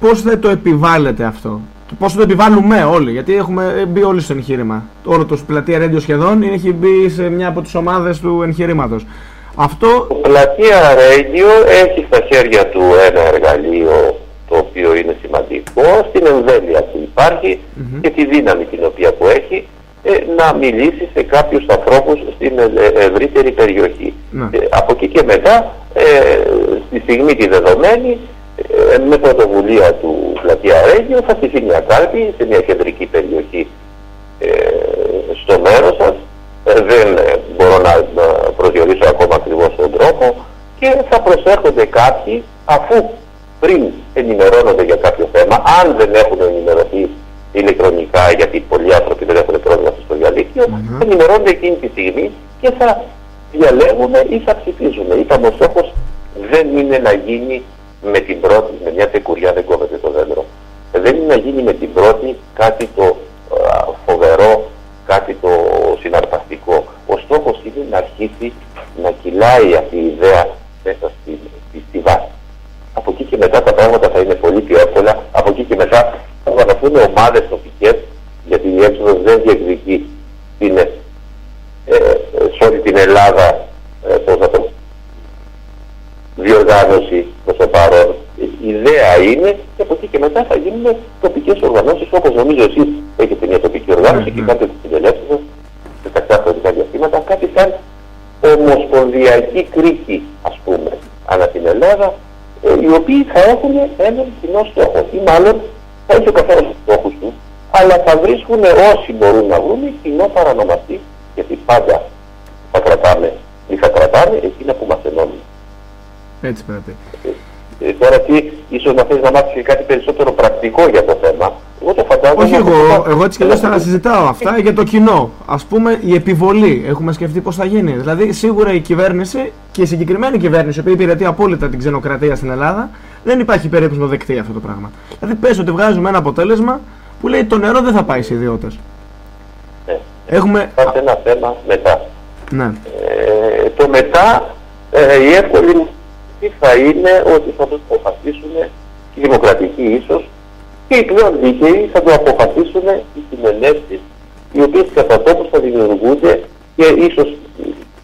πώς δεν το επιβάλλεται αυτό; Και πώς το επιβάλλουμε όλοι, γιατί έχουμε μπει όλοι στο εγχείρημα. Όλο το πλατεία Radio σχεδόν έχει μπει σε μια από τις ομάδες του εγχειρήματος. Αυτό Το πλατεία Radio έχει στα χέρια του ένα εργαλείο το οποίο είναι σημαντικό στην εμβέλεια που υπαρχει και τη δύναμη την οποία που έχει ε, να μιλήσει σε κάποιους ανθρώπους στην ε, ε, ευρύτερη περιοχή. Ναι. Ε, από εκεί και μετά, ε, στη στιγμή τη δεδομένη, ε, με πρωτοβουλία του πλατεία Radio θα στηθεί μια κάλπη σε μια κεντρική περιοχή ε, στο μέρος σας. Ε, δεν ε, μπορώ να να προσδιορίσω ακόμα ακριβώς τον τρόπο και θα προσέρχονται κάποιοι αφού πριν ενημερώνονται για κάποιο θέμα, αν δεν έχουν ενημερωθεί ηλεκτρονικά, γιατί πολλοί άνθρωποι δεν έχουν πρόσβαση στο διαδίκτυο, ενημερώνονται εκείνη τη στιγμή και θα διαλέγουν ή θα ψηφίζουν. Είπαμε ο στόχος δεν είναι να γίνει με την πρώτη, με μια τεκουριά δεν κόβεται το δέντρο. Ε, Δεν είναι να γίνει με την πρώτη κάτι το α, φοβερό, κάτι το συναρπαστικό. Ο στόχος είναι να αρχίσει να κυλάει χρονικά διαστήματα, κάτι σαν ομοσπονδιακή κρίκη ας πούμε ανά την Ελλάδα ε, οι οποίοι θα έχουν έναν κοινό στόχο ή μάλλον θα έχει ο καθένας τους στόχους τους αλλά θα βρίσκουν όσοι μπορούν να βρουν κοινό παρανομαστή γιατί πάντα θα κρατάμε ή θα κρατάμε εκείνα που μας ενώνουν. Έτσι πρέπει. Ε, τώρα τι, ίσως να θες να μάθεις και κάτι περισσότερο πρακτικό για το θέμα. Εγώ το φαντάζομαι... Όχι ότι εγώ, θα- εγώ έτσι και αλλιώς θα τα συζητάω αυτά για το κοινό. Ας πούμε η επιβολή, έχουμε σκεφτεί πώς θα γίνει. Δηλαδή σίγουρα η κυβέρνηση και η συγκεκριμένη κυβέρνηση, η οποία υπηρετεί απόλυτα την ξενοκρατία στην Ελλάδα, δεν υπάρχει περίπτωση να το δεχτεί αυτό το πράγμα. Δηλαδή πες ότι βγάζουμε ένα αποτέλεσμα που λέει το νερό δεν θα πάει σε ιδιώτες. Ναι. Έχουμε... Θα είναι ένα θέμα μετά. Ναι. Ε, το μετά ε, η εύκολη μου τι θα είναι ότι θα το αποφασίσουν οι δημοκρατικοί ίσως και οι πλέον δίκαιοι θα το αποφασίσουν οι συνελεύσεις οι οποίες κατά τόπους θα δημιουργούνται και ίσως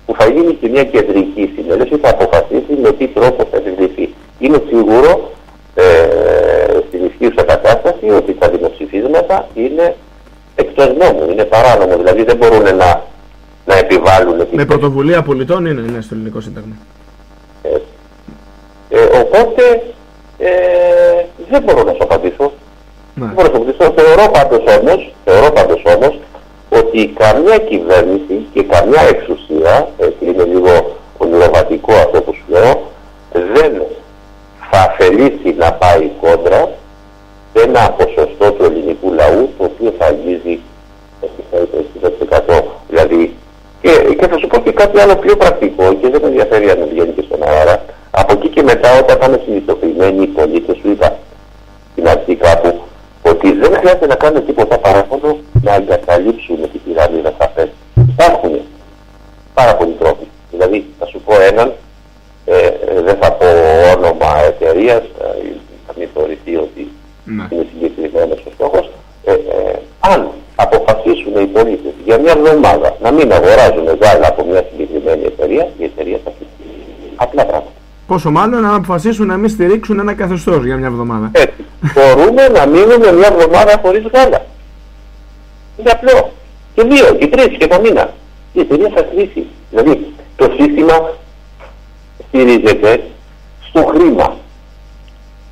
που θα γίνει και μια κεντρική συνέλευση θα αποφασίσει με τι τρόπο θα επιβληθεί. Είναι σίγουρο ε, στην ισχύουσα κατάσταση ότι τα δημοψηφίσματα είναι εκτός νόμου, είναι παράνομο, δηλαδή δεν μπορούν να, να επιβάλλουν Με την πρωτοβουλία πολιτών είναι, είναι στο ελληνικό σύνταγμα. ε, οπότε ε, δεν μπορώ να σου απαντήσω. Ναι. Δεν μπορώ να σου απαντήσω. Θεωρώ πάντως όμως, θεωρώ πάντως όμως ότι καμιά κυβέρνηση και καμιά εξουσία, έτσι είναι λίγο ονειροβατικό αυτό που σου λέω, δεν θα θελήσει να πάει κόντρα σε ένα ποσοστό του ελληνικού λαού το οποίο θα αγγίζει το 60%. Δηλαδή, και, και θα σου πω και κάτι άλλο πιο πρακτικό και δεν με ενδιαφέρει αν βγαίνει και στον αέρα. Από εκεί και μετά όταν θα είναι συνειδητοποιημένοι οι πολίτες σου είπα στην αρχή κάπου ότι δεν χρειάζεται να κάνουν τίποτα παρά μόνο να εγκαταλείψουν την πυραμίδα καφέ. Υπάρχουν πάρα πολλοί τρόποι. Δηλαδή, θα σου πω έναν, ε, ε, δεν θα πω όνομα εταιρείας, ε, θα μην θεωρηθεί ότι Ναι. είναι συγκεκριμένος ο στόχος. Ε, ε, αν αποφασίσουν οι πολίτες για μια εβδομάδα να μην αγοράζουν γάλα από μια συγκεκριμένη εταιρεία, η εταιρεία θα κλείσει. Απλά πράγματα. Πόσο μάλλον να αποφασίσουν να μην στηρίξουν ένα καθεστώς για μια εβδομάδα. Έτσι. Μπορούμε να μείνουμε μια εβδομάδα χωρίς γάλα. Είναι απλό. Και δύο, και τρεις, και το μήνα. Η εταιρεία θα κλείσει. Δηλαδή το σύστημα στηρίζεται στο χρήμα.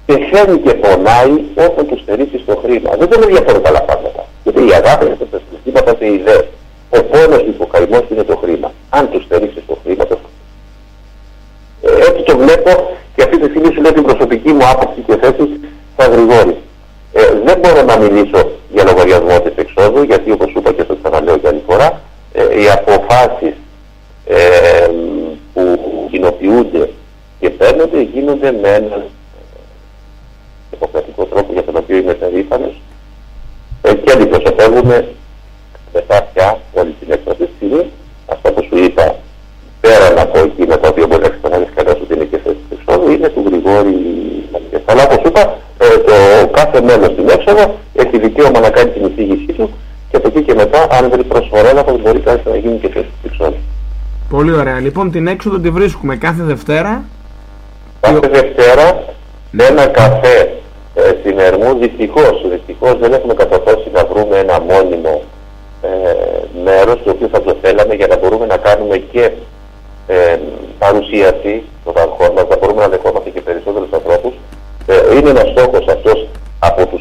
Πεθαίνει και πονάει όταν τους στερήσεις το χρήμα. Δεν τον ενδιαφέρουν τα άλλα πράγματα. Γιατί η αγάπη Λοιπόν, την έξοδο τη βρίσκουμε κάθε Δευτέρα; Κάθε Δευτέρα ένα καφέ ε, στην Ερμού δυστυχώς, δυστυχώς δεν έχουμε καταφέρει να βρούμε ένα μόνιμο ε, μέρος το οποίο θα το θέλαμε για να μπορούμε να κάνουμε και ε, παρουσίαση των αρχών μας, να μπορούμε να δεχόμαστε και περισσότερους ανθρώπους. Ε, είναι ένας στόχος αυτός από τους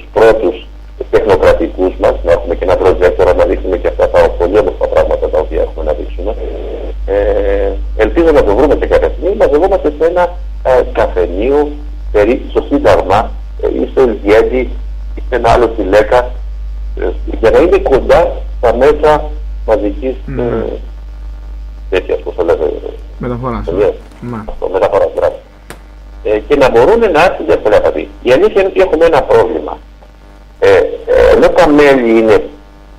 ένα άλλο τηλέκα ε, για να είναι κοντά στα μέσα μαζικής Ναι. ε, τέτοιας, πώς το λέτε, Μεταφοράς. ε, Μα. αυτό, μεταφοράς, μπράβο. Ε, και να μπορούν να έρθουν για πολλά παιδί. Η αλήθεια είναι ότι έχουμε ένα πρόβλημα. Ε, ε, ενώ τα μέλη είναι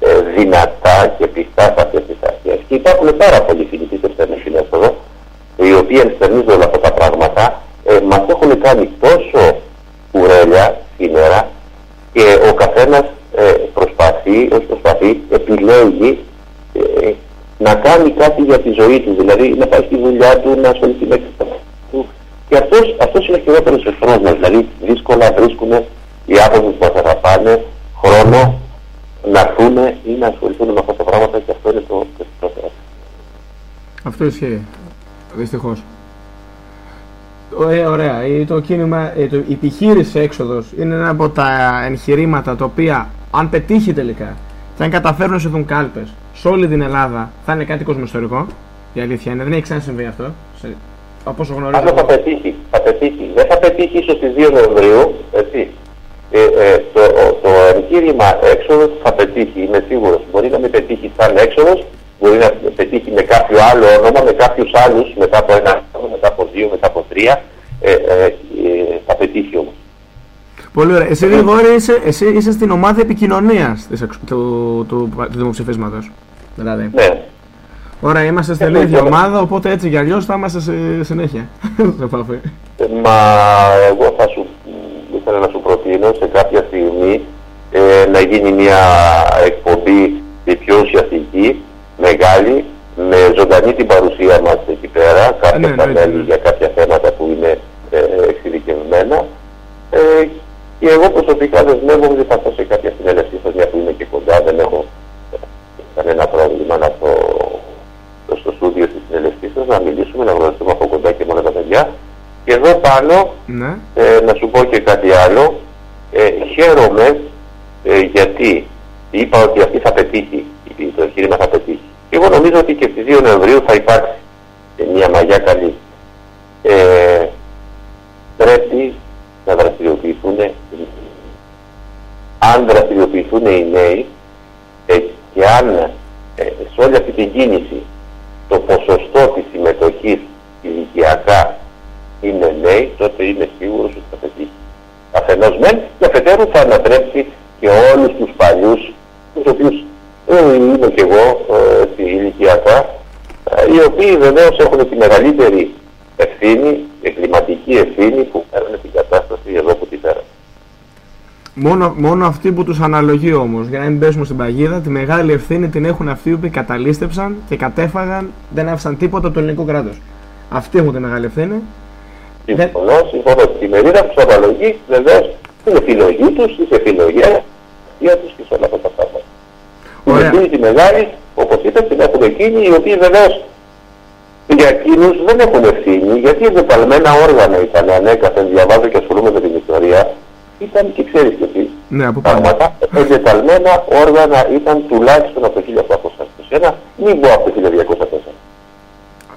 ε, δυνατά και πιστά σε αυτές τις αρχές και υπάρχουν πάρα πολλοί ζωή του, δηλαδή να πάει στη δουλειά του, να ασχοληθεί με το του. Και αυτός, αυτός είναι ο χειρότερος εχθρός μας, δηλαδή δύσκολα βρίσκουν οι άνθρωποι που μας αγαπάνε χρόνο να έρθουν ή να ασχοληθούν με αυτά τα πράγματα και αυτό είναι το περισσότερο. Αυτό ισχύει. Δυστυχώς. Ε, ωραία. Ε, Το κίνημα, ε, το, η επιχείρηση έξοδος είναι ένα από τα εγχειρήματα τα οποία, αν πετύχει τελικά και αν καταφέρουν να σωθούν κάλπες σε όλη την Ελλάδα, θα είναι κάτι κοσμοστορικό. Η αλήθεια είναι. Δεν έχει ξανασυμβεί αυτό. Σε, από όσο γνωρίζω. Αυτό θα πετύχει. Θα πετύχει. Δεν θα πετύχει ίσως στις 2 Νοεμβρίου, έτσι. Ε, ε, το, ο- το εγχείρημα έξοδος θα πετύχει, είμαι σίγουρος. Μπορεί να μην πετύχει σαν έξοδος, μπορεί να πετύχει με κάποιο άλλο όνομα, με κάποιους άλλους, μετά από ένα χρόνο, μετά από δύο, μετά από τρία. Ε, ε, ε, θα πετύχει όμως. Πολύ ωραία. Εσύ, Γρηγόρη, είσαι, εσύ είσαι στην ομάδα επικοινωνίας του, του, του, του δημοψηφίσματος. Δηλαδή. Ναι. Ωραία, είμαστε στην Ε, ίδια ε, ομάδα, οπότε έτσι κι αλλιώς θα είμαστε σε συνέχεια. σε επαφή. Ε, Μα εγώ θα σου ήθελα να σου προτείνω σε κάποια στιγμή ε, να γίνει μια εκπομπή η πιο ουσιαστική, μεγάλη, με ζωντανή την παρουσία μας εκεί πέρα, κάποια ναι, εννοείται, πανέλη ναι. για κάποια θέματα που είναι ε, εξειδικευμένα. Ε, και εγώ προσωπικά δεσμεύομαι ότι θα έρθω σε κάποια συνέλευσή σας, μια που είμαι και κοντά, δεν έχω ε, κανένα πρόβλημα να σας, να μιλήσουμε, να γνωριστούμε από κοντά και με όλα τα παιδιά. Και εδώ πάνω Ναι. ε, να σου πω και κάτι άλλο. Ε, χαίρομαι ε, γιατί είπα ότι αυτή θα πετύχει, το εγχείρημα θα πετύχει. Και εγώ νομίζω ότι και στις 2 Νοεμβρίου θα υπάρξει ε, μια μαγιά καλή. Ε, πρέπει να δραστηριοποιηθούν οι νέοι. αν δραστηριοποιηθούν οι νέοι ε, και αν ε, σε όλη αυτή την κίνηση το ποσοστό της συμμετοχής ηλικιακά είναι νέοι, τότε είμαι σίγουρος ότι θα πετύχει. Αφενός μεν και αφετέρου θα ανατρέψει και όλους τους παλιούς, τους οποίους ε, είμαι και εγώ ε, έτσι, ηλικιακά, ε, οι οποίοι βεβαίως έχουν τη μεγαλύτερη ευθύνη, εγκληματική ευθύνη που φέρνουν την κατάσταση εδώ που τη φέρνουν. Μόνο, μόνο αυτοί που τους αναλογεί όμως, για να μην πέσουμε στην παγίδα, τη μεγάλη ευθύνη την έχουν αυτοί που καταλήστεψαν και κατέφαγαν, δεν άφησαν τίποτα από το ελληνικό κράτος. Αυτοί έχουν τη μεγάλη ευθύνη. Συμφωνώ, συμφωνώ. Τη μερίδα που τους αναλογεί βεβαίως είναι επιλογή τους, είναι επιλογές για τους και σε όλα αυτά τα πράγματα. Την Ωραία. ευθύνη τη μεγάλη, όπως είπα, την έχουν εκείνοι οι οποίοι βεβαίως για εκείνους δεν έχουν ευθύνη, γιατί εγκαταλμένα όργανα ήταν ανέκαθεν, διαβάζω και ασχολούμαι με την ιστορία, ήταν και ξέρεις και τι Ναι, από πάνω. πράγματα, εγκαταλμένα όργανα ήταν τουλάχιστον από το 1821, μην πω από το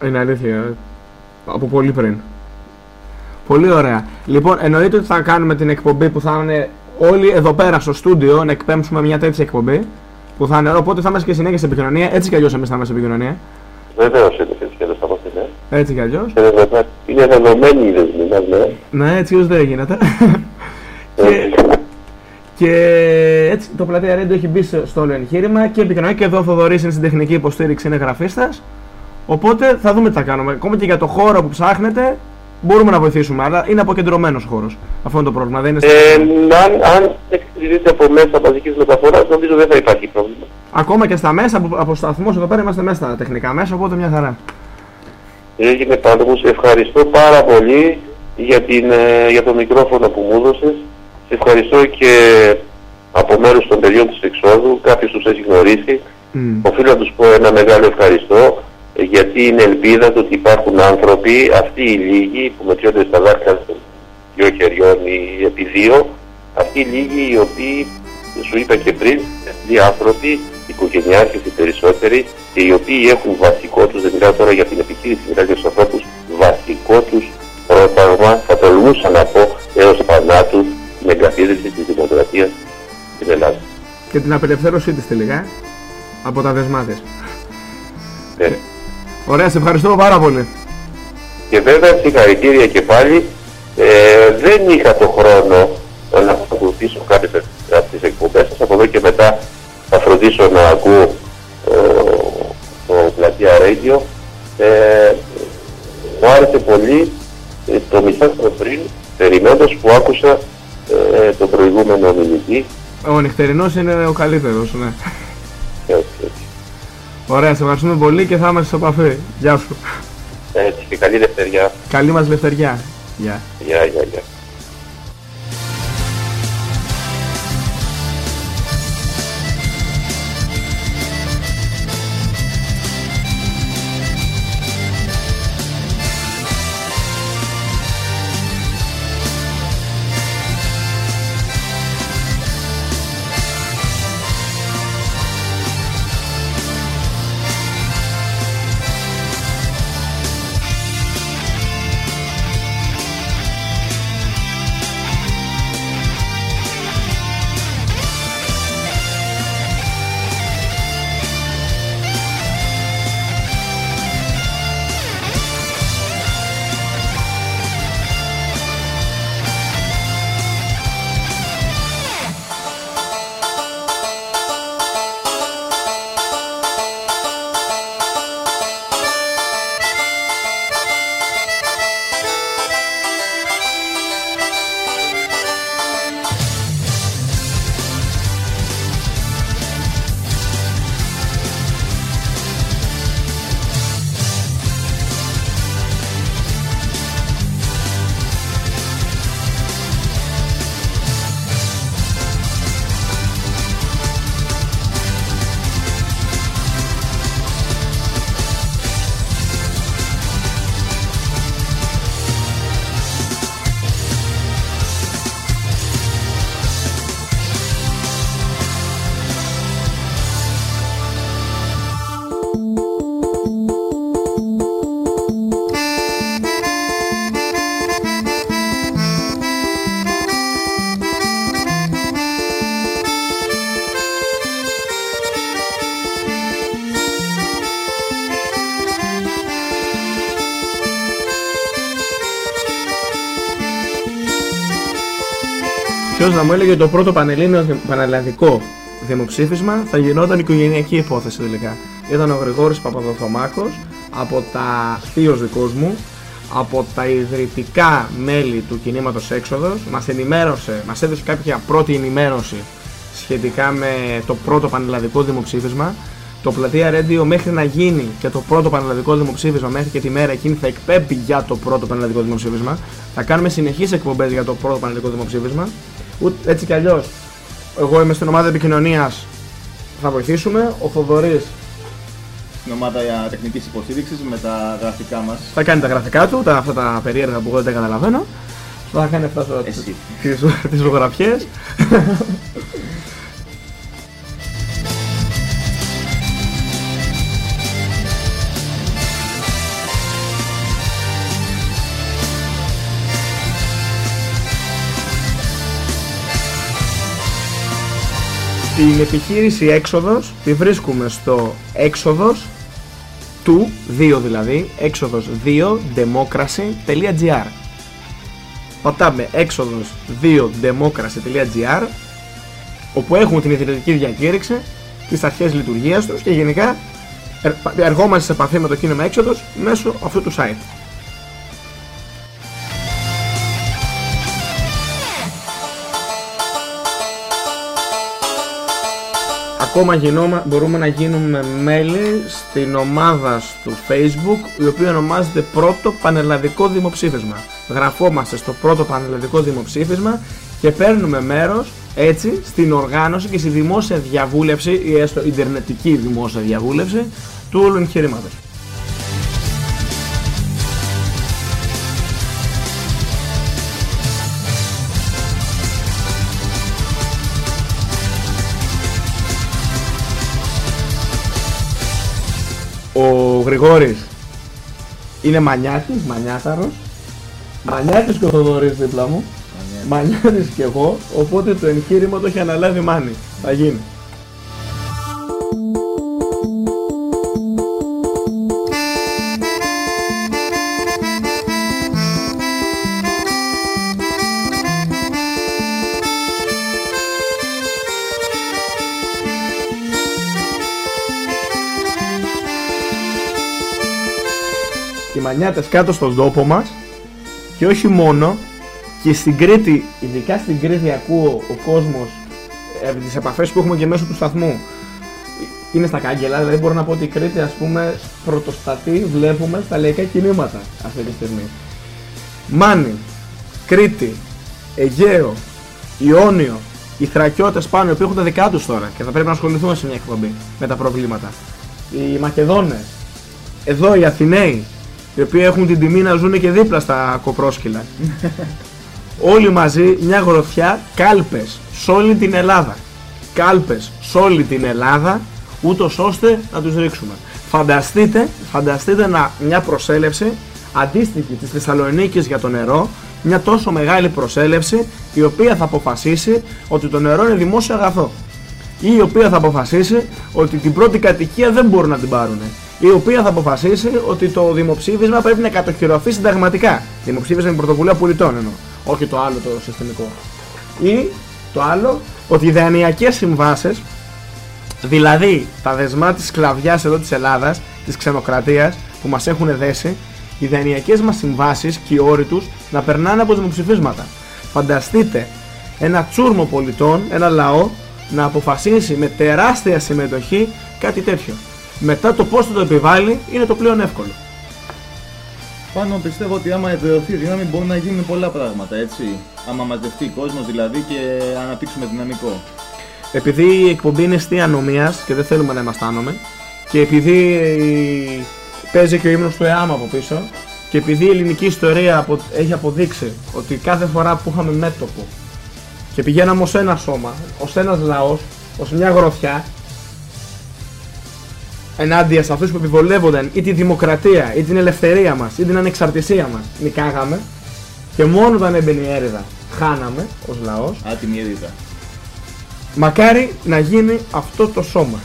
1204. Είναι αλήθεια. ε. Από πολύ πριν. Πολύ ωραία. Λοιπόν, εννοείται ότι θα κάνουμε την εκπομπή που θα είναι όλοι εδώ πέρα στο στούντιο να εκπέμψουμε μια τέτοια εκπομπή. Που θα είναι, οπότε θα είμαστε και συνέχεια σε επικοινωνία. Έτσι κι αλλιώς εμείς θα είμαστε σε επικοινωνία. Βεβαίως είναι σχεδόν θα πω ναι. Έτσι κι αλλιώς. Είναι δεδομένη- Είναι δεδομένη η δεσμή μας, ναι. Ναι, έτσι ω δεν γίνεται. και, Ε, και έτσι το πλατεία Ρέντο έχει μπει στο στο όλο εγχείρημα και επικοινωνία και εδώ ο Θοδωρής είναι στην τεχνική υποστήριξη, είναι γραφίστας. Οπότε θα δούμε τι θα κάνουμε. Ακόμα και για το χώρο που ψάχνετε μπορούμε να βοηθήσουμε, αλλά είναι αποκεντρωμένος χώρος. Αυτό είναι το πρόβλημα. Δεν είναι στην- Ε, αν, αν εξυπηρετείτε από μέσα μαζικής μεταφοράς, νομίζω δεν θα υπάρχει πρόβλημα. Ακόμα και στα μέσα, από, από σταθμούς εδώ πέρα είμαστε μέσα στα τεχνικά μέσα, οπότε μια χαρά. Έγινε πάνω μου, σε ευχαριστώ πάρα πολύ για, την, ε, για το μικρόφωνο που μου έδωσες. Σε ευχαριστώ και από μέρους των παιδιών της εξόδου, κάποιος τους έχει γνωρίσει. Μμ. Οφείλω να τους πω ένα μεγάλο ευχαριστώ, ε, γιατί είναι ελπίδα το ότι υπάρχουν άνθρωποι, αυτοί οι λίγοι που μετριώνται στα δάχτυλα των δυο χεριών ή επί δύο, αυτοί οι λίγοι οι οποίοι, σου είπα και πριν, οι άνθρωποι, οικογενειάρχες οι περισσότεροι, και οι οποίοι έχουν βασικό τους, δεν μιλάω τώρα για την επιχείρηση, μιλάω για τους ανθρώπους, βασικό τους πρόταγμα, θα τολμούσα να πω, έως θανάτου, την εγκαθίδρυση της δημοκρατίας στην Ελλάδας. Και την απελευθέρωσή της τελικά, από τα δεσμά της. Ε, Ωραία, σε ευχαριστώ πάρα πολύ. Και βέβαια συγχαρητήρια και πάλι. Ε, δεν είχα το χρόνο να ακολουθήσω κάποιες από τις εκπομπές σας. Από εδώ και μετά θα φροντίσω να ακούω ε, το πλατεία Radio. Ε, μου άρεσε πολύ ε, το μισάωρο πριν, περιμένοντας που άκουσα ε, τον προηγούμενο ομιλητή. Ο νυχτερινός είναι ο καλύτερος, ναι. Έτσι, έτσι. Ωραία, σε ευχαριστούμε πολύ και θα είμαστε σε επαφή. Γεια σου. έτσι και καλή δευτεριά. Καλή μας λευτεριά. Γεια. Γεια, γεια, γεια. Ποιος να μου έλεγε το πρώτο πανελλήνιο πανελλαδικό δημοψήφισμα θα γινόταν οικογενειακή υπόθεση τελικά. Ήταν ο Γρηγόρης Παπαδοθωμάκος από τα θείος δικός μου, από τα ιδρυτικά μέλη του κινήματος Έξοδος, μας ενημέρωσε, μας έδωσε κάποια πρώτη ενημέρωση σχετικά με το πρώτο πανελλαδικό δημοψήφισμα. Το πλατεία Radio μέχρι να γίνει και το πρώτο πανελλαδικό δημοψήφισμα μέχρι και τη μέρα εκείνη θα εκπέμπει για το πρώτο πανελλαδικό δημοψήφισμα. Θα κάνουμε συνεχείς εκπομπές για το πρώτο πανελλαδικό δημοψήφισμα. Ούτε, έτσι κι αλλιώς εγώ είμαι στην ομάδα επικοινωνίας. Θα βοηθήσουμε. Ο Θοδωρής Στην ομάδα τεχνικής υποστήριξης με τα γραφικά μας. θα κάνει τα γραφικά του, τα, αυτά τα περίεργα που εγώ δεν καταλαβαίνω. Θα κάνει αυτά Εσύ. τις, τις ζωγραφιές. Την επιχείρηση έξοδος τη βρίσκουμε στο έξοδος του 2 δηλαδή, έξοδος 2 democracy.gr Πατάμε έξοδος 2 democracy.gr όπου έχουμε την ιδρυτική διακήρυξη, τις αρχές λειτουργίας τους και γενικά ερ- ερχόμαστε σε επαφή με το κίνημα έξοδος μέσω αυτού του site. Ακόμα γινόμα, μπορούμε να γίνουμε μέλη στην ομάδα του Facebook η οποία ονομάζεται Πρώτο Πανελλαδικό Δημοψήφισμα. Γραφόμαστε στο Πρώτο Πανελλαδικό Δημοψήφισμα και παίρνουμε μέρος έτσι στην οργάνωση και στη δημόσια διαβούλευση ή έστω ιντερνετική δημόσια διαβούλευση του όλου εγχειρήματος. Ο Γρηγόρης είναι μανιάτης, μανιάταρος. Μανιάτης και ο Θοδωρής δίπλα μου. Μανιάτης και εγώ, οπότε το εγχείρημα το έχει αναλάβει μάνι. Θα γίνει. Μανιάτες κάτω στον τόπο μας και όχι μόνο και στην Κρήτη, ειδικά στην Κρήτη ακούω ο κόσμος ε, τις επαφές που έχουμε και μέσω του σταθμού είναι στα κάγκελα, δηλαδή μπορώ να πω ότι η Κρήτη ας πούμε πρωτοστατεί βλέπουμε στα λαϊκά κινήματα αυτή τη στιγμή. Μάνη, Κρήτη, Αιγαίο, Ιόνιο, οι Θρακιώτες πάνω, οι οποίοι έχουν τα δικά τους τώρα και θα πρέπει να ασχοληθούμε σε μια εκπομπή με τα προβλήματα. Οι Μακεδόνες, εδώ οι Αθηναίοι, οι οποίοι έχουν την τιμή να ζουν και δίπλα στα κοπρόσκυλα. Όλοι μαζί μια γροθιά κάλπες σε όλη την Ελλάδα. Κάλπες σε όλη την Ελλάδα, ούτως ώστε να τους ρίξουμε. Φανταστείτε, φανταστείτε να, μια προσέλευση αντίστοιχη της Θεσσαλονίκης για το νερό, μια τόσο μεγάλη προσέλευση η οποία θα αποφασίσει ότι το νερό είναι δημόσιο αγαθό ή η οποία θα αποφασίσει ότι την πρώτη κατοικία δεν μπορούν να την πάρουν. Η οποία θα αποφασίσει ότι το δημοψήφισμα πρέπει να κατοχυρωθεί συνταγματικά. Δημοψήφισμα με πρωτοβουλία πολιτών εννοώ. Όχι το άλλο το συστημικό. Ή το άλλο ότι οι δανειακές συμβάσεις, δηλαδή τα δεσμά της σκλαβιάς εδώ της Ελλάδας, της ξενοκρατίας που μας έχουν δέσει, οι δανειακές μας συμβάσεις και οι όροι τους να περνάνε από δημοψηφίσματα. Φανταστείτε ένα τσούρμο πολιτών, ένα λαό να αποφασίσει με τεράστια συμμετοχή κάτι τέτοιο. Μετά το πώς θα το επιβάλλει είναι το πλέον εύκολο. Πάνω πιστεύω ότι άμα εδρεωθεί η δύναμη μπορεί να γίνουν πολλά πράγματα, έτσι. Άμα μαζευτεί ο κόσμος δηλαδή και αναπτύξουμε δυναμικό. Επειδή η εκπομπή είναι αιστεία ανομίας και δεν θέλουμε να είμαστε και επειδή ε, παίζει και ο ύμνος του ΕΑΜ από πίσω και επειδή η ελληνική ιστορία απο- έχει αποδείξει ότι κάθε φορά που είχαμε μέτωπο και πηγαίναμε ως ένα σώμα, ως ένας λαός, ως μια γροθιά ενάντια σε αυτούς που επιβολεύονταν ή τη δημοκρατία ή την ελευθερία μας ή την ανεξαρτησία μας. Νικάγαμε και μόνο όταν έμπαινε η έρηδα χάναμε ως λαός. Άτιμη έρηδα. Μακάρι να γίνει αυτό το σώμα.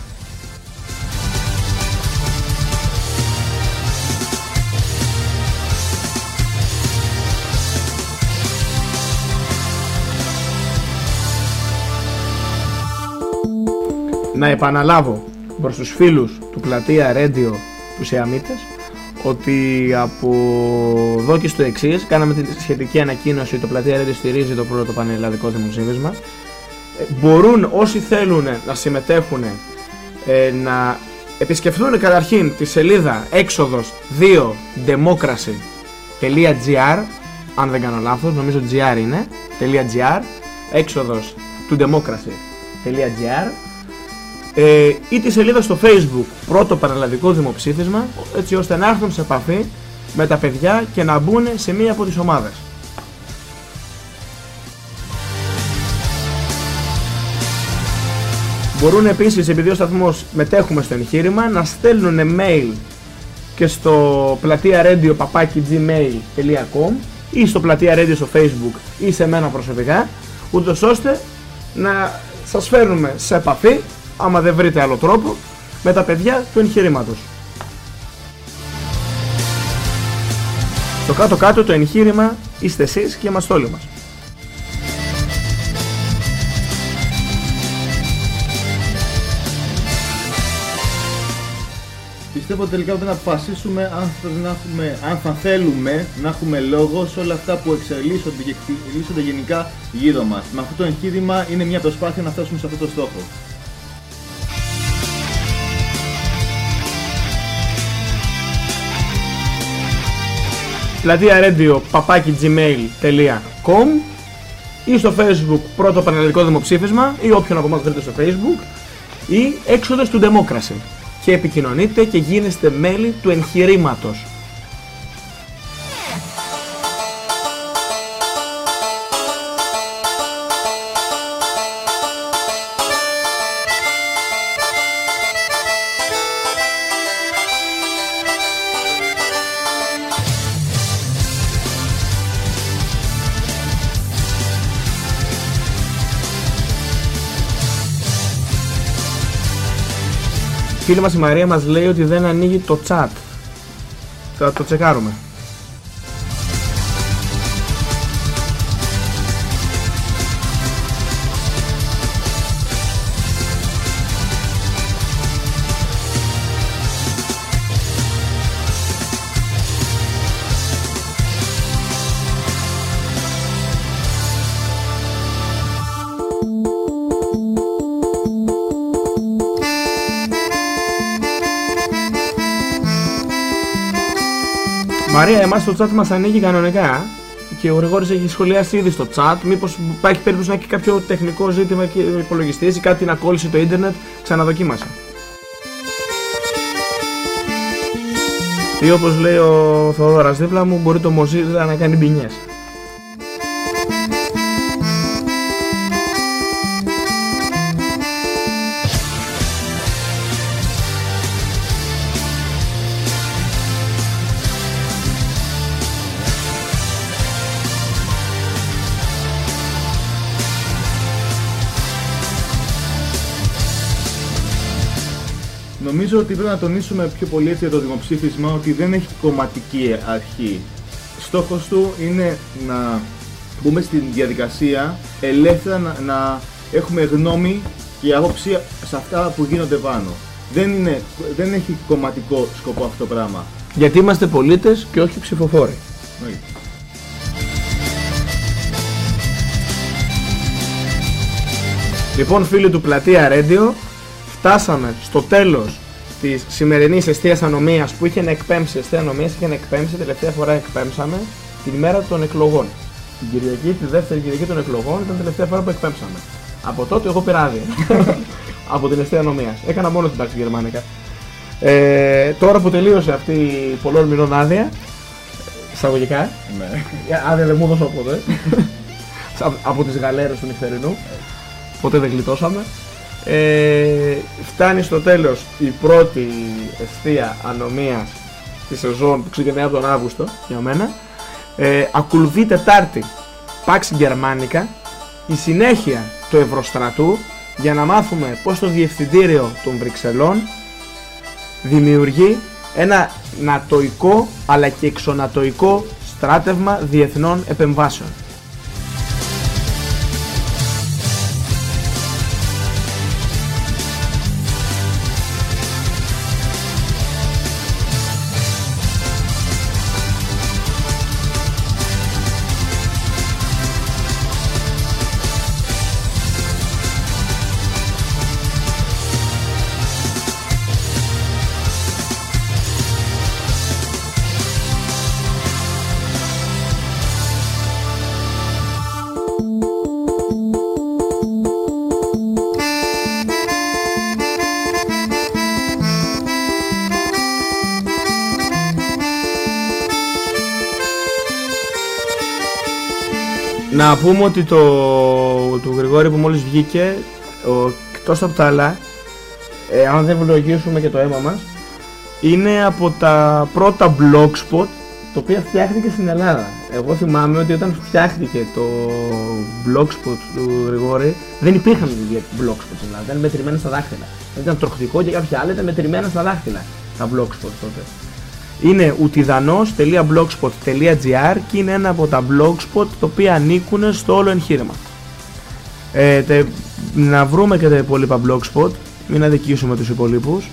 Να επαναλάβω προς τους φίλους του πλατεία Radio τους Εαμίτες ότι από εδώ και στο εξής κάναμε τη σχετική ανακοίνωση το πλατεία Radio στηρίζει το πρώτο πανελλαδικό δημοψήφισμα. Ε, μπορούν όσοι θέλουν να συμμετέχουν ε, να επισκεφθούν καταρχήν τη σελίδα έξοδος 2democracy.gr αν δεν κάνω λάθος, νομίζω gr είναι .gr έξοδος του democracy.gr ε, ή τη σελίδα στο facebook πρώτο παραλλαδικό δημοψήφισμα έτσι ώστε να έρθουν σε επαφή με τα παιδιά και να μπουν σε μία από τις ομάδες. Μπορούν επίσης, επειδή ο σταθμός μετέχουμε στο εγχείρημα, να στέλνουν mail και στο πλατεία radio gmail.com ή στο πλατεία radio στο facebook ή σε μένα προσωπικά, ούτως ώστε να σας φέρνουμε σε επαφή, άμα δεν βρείτε άλλο τρόπο, με τα παιδιά του εγχειρήματος. Στο κάτω-κάτω το εγχείρημα είστε εσείς και είμαστε όλοι μας. Πιστεύω τελικά ότι να αποφασίσουμε αν θα, να έχουμε, αν θα θέλουμε να έχουμε λόγο σε όλα αυτά που εξελίσσονται και εξελίσσονται γενικά γύρω μας. Με αυτό το εγχείρημα είναι μια προσπάθεια να φτάσουμε σε αυτό το στόχο. Πλατεία radio παπάκι gmail.com ή στο facebook πρώτο πανελλαδικό δημοψήφισμα ή όποιον από εμάς βρείτε στο facebook ή έξοδος του Democracy και επικοινωνείτε και γίνεστε μέλη του εγχειρήματος. Φίλη μας η Μαρία μας λέει ότι δεν ανοίγει το chat. Θα το τσεκάρουμε. Μαρία, εμάς το chat μας ανοίγει κανονικά και ο Γρηγόρης έχει σχολιάσει ήδη στο chat. Μήπως υπάρχει περίπτωση να έχει κάποιο τεχνικό ζήτημα και ο υπολογιστής ή κάτι να κόλλησε το ίντερνετ, ξαναδοκίμασε. Ή όπως λέει ο Θοδωράς δίπλα μου, μπορεί το Mozilla να κάνει μπινιές. Νομίζω ότι πρέπει να τονίσουμε πιο πολύ έτσι για το δημοψήφισμα ότι δεν έχει κομματική αρχή. Στόχος του είναι να μπούμε στην διαδικασία ελεύθερα να, να έχουμε γνώμη και άποψη σε αυτά που γίνονται πάνω. Δεν, είναι, δεν έχει κομματικό σκοπό αυτό το πράγμα. Γιατί είμαστε πολίτες και όχι ψηφοφόροι. Όχι. Λοιπόν φίλοι του Πλατεία Radio, φτάσαμε στο τέλος της σημερινής εστίας ανομίας που είχε να εκπέμψει, εστία ανομίας είχε να εκπέμψει, τελευταία φορά εκπέμψαμε την ημέρα των εκλογών. Την Κυριακή, τη δεύτερη Κυριακή των εκλογών ήταν η τελευταία φορά που εκπέμψαμε. Από τότε εγώ πήρα άδεια. από την εστία ανομίας. Έκανα μόνο την τάξη γερμανικά. Ε, τώρα που τελείωσε αυτή η πολλών μηνών άδεια, εισαγωγικά, Ναι. άδεια δεν μου έδωσε ποτέ, από τις γαλέρες του νυχτερινού, ποτέ δεν γλιτώσαμε. Ε, φτάνει στο τέλος η πρώτη εστία ανομίας της σεζόν που ξεκινάει από τον Αύγουστο για μένα. Ε, ακολουθεί Τετάρτη Pax Germanica, η συνέχεια του Ευρωστρατού για να μάθουμε πως το Διευθυντήριο των Βρυξελών δημιουργεί ένα νατοικό αλλά και εξωνατοικό στράτευμα διεθνών επεμβάσεων. Να πούμε ότι το του Γρηγόρη που μόλις βγήκε, ο, εκτός από τα άλλα, ε, αν δεν βλογίσουμε και το αίμα μας, είναι από τα πρώτα blogspot το οποίο φτιάχτηκε στην Ελλάδα. Εγώ θυμάμαι ότι όταν φτιάχτηκε το blogspot του Γρηγόρη δεν υπήρχαν blogspot στην Ελλάδα, ήταν μετρημένα στα δάχτυλα. Ήταν τροχτικό και κάποια άλλα ήταν μετρημένα στα δάχτυλα τα blogspot τότε. Είναι ουτιδανός.blogspot.gr και είναι ένα από τα blogspot τα οποία ανήκουν στο όλο εγχείρημα. Ε, τε, να βρούμε και τα υπόλοιπα blogspot, μην αδικήσουμε τους υπολείπους.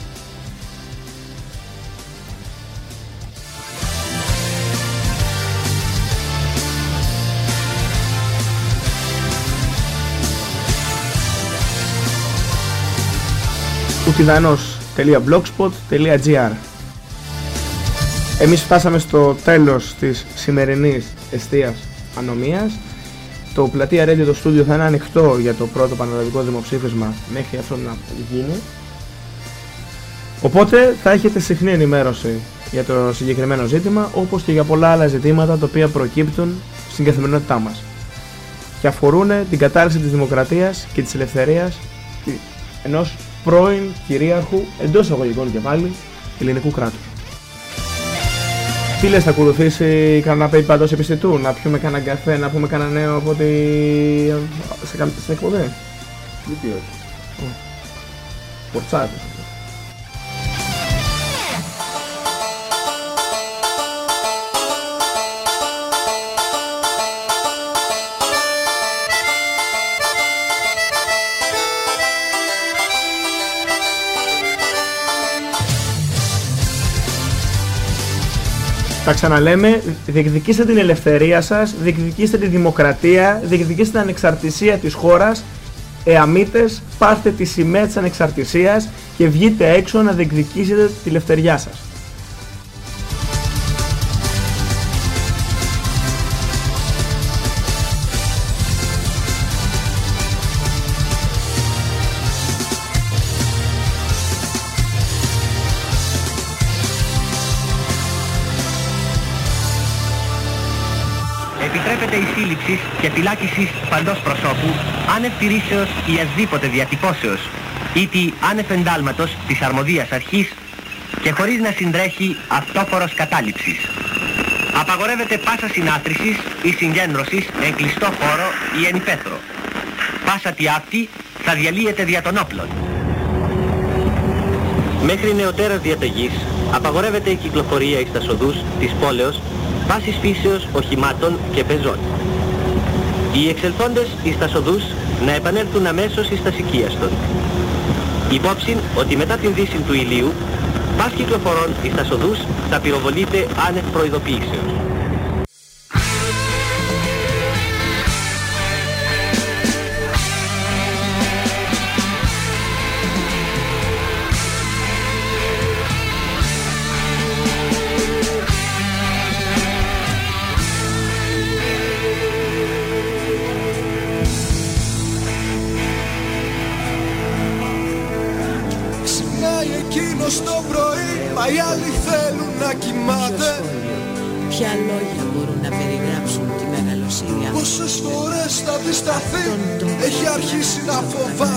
ουτιδανός.blogspot.gr Εμείς φτάσαμε στο τέλος της σημερινής εστίας ανομίας. Το πλατεία Radio το στούντιο θα είναι ανοιχτό για το πρώτο πανελλαδικό δημοψήφισμα μέχρι αυτό να γίνει. Οπότε θα έχετε συχνή ενημέρωση για το συγκεκριμένο ζήτημα όπως και για πολλά άλλα ζητήματα τα οποία προκύπτουν στην καθημερινότητά μας. Και αφορούν την κατάρρευση της δημοκρατίας και της ελευθερίας ενός πρώην κυρίαρχου εντός αγωγικών και πάλι ελληνικού κράτους. Τι λες θα ακολουθήσει κανένα paper επιστητού, να πιούμε κανένα καφέ, να πούμε κανένα νέο από τη... σε, στην εκπομπή; Γιατί όχι. Πορτσάδες. Τα ξαναλέμε, διεκδικήστε την ελευθερία σας, διεκδικήστε τη δημοκρατία, διεκδικήστε την ανεξαρτησία της χώρας, εαμίτες, πάρτε τη σημαία της ανεξαρτησίας και βγείτε έξω να διεκδικήσετε τη ελευθεριά σας. Και φυλάκισης παντός προσώπου άνευ τηρήσεως ή ασδήποτε διατυπώσεως ή τη άνευ εντάλματος της αρμοδίας αρχής και χωρίς να συντρέχει αυτόφορος κατάληψης. Απαγορεύεται πάσα συνάθρησης ή συγκέντρωσης εν κλειστό χώρο ή εν υπαίθρο. Πάσα τι αυτή θα διαλύεται δια των όπλων. Μέχρι νεωτέρας διαταγής απαγορεύεται η κυκλοφορία εις τα σοδούς της πόλεως πάσης φύσεως οχημάτων και πεζών. Οι εξελθόντες εις τα σοδούς να επανέλθουν αμέσως εις τα σικίαστον. Υπόψη ότι μετά την δύση του ηλίου, πας κυκλοφορών εις τα σοδούς θα πυροβολείται άνευ προειδοποίησεως. Φορές θα αντισταθεί Έχει αρχίσει να φοβάται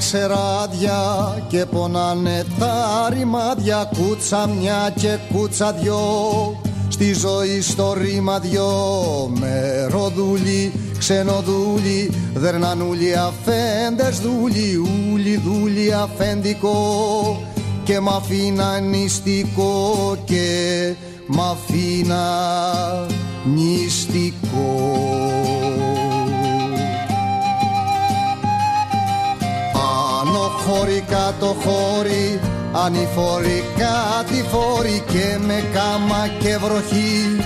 ξεράδια και πονάνε τα ρημάδια. Κούτσα μια και κούτσα δυο. Στη ζωή στο ρήμα δυο. Μεροδούλοι, ξενοδούλοι Δερνανούλοι, αφέντες δούλοι Ούλοι δούλοι αφεντικό Και μ' αφήνα νηστικό Και μ' αφήνα νηστικό Άνω χώρι κάτω χώρι Ανηφόροι κάτι φόροι Και με κάμα και βροχή.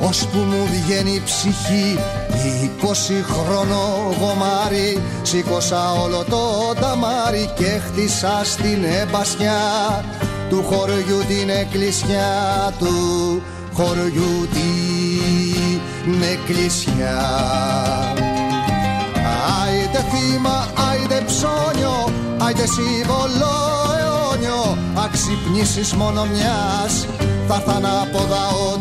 Ώσπου μου βγαίνει η ψυχή Είκοσι χρόνο γομάρι. Σήκωσα όλο το ταμάρι Και χτίσα στην εμπασιά Του χωριού την εκκλησιά Του. Χωριού την εκκλησιά. Άιντε θύμα, άιντε ψώνιο, άιντε σύμβολο αιώνιο Αξυπνήσεις μόνο μιας, θα έρθαν από δαό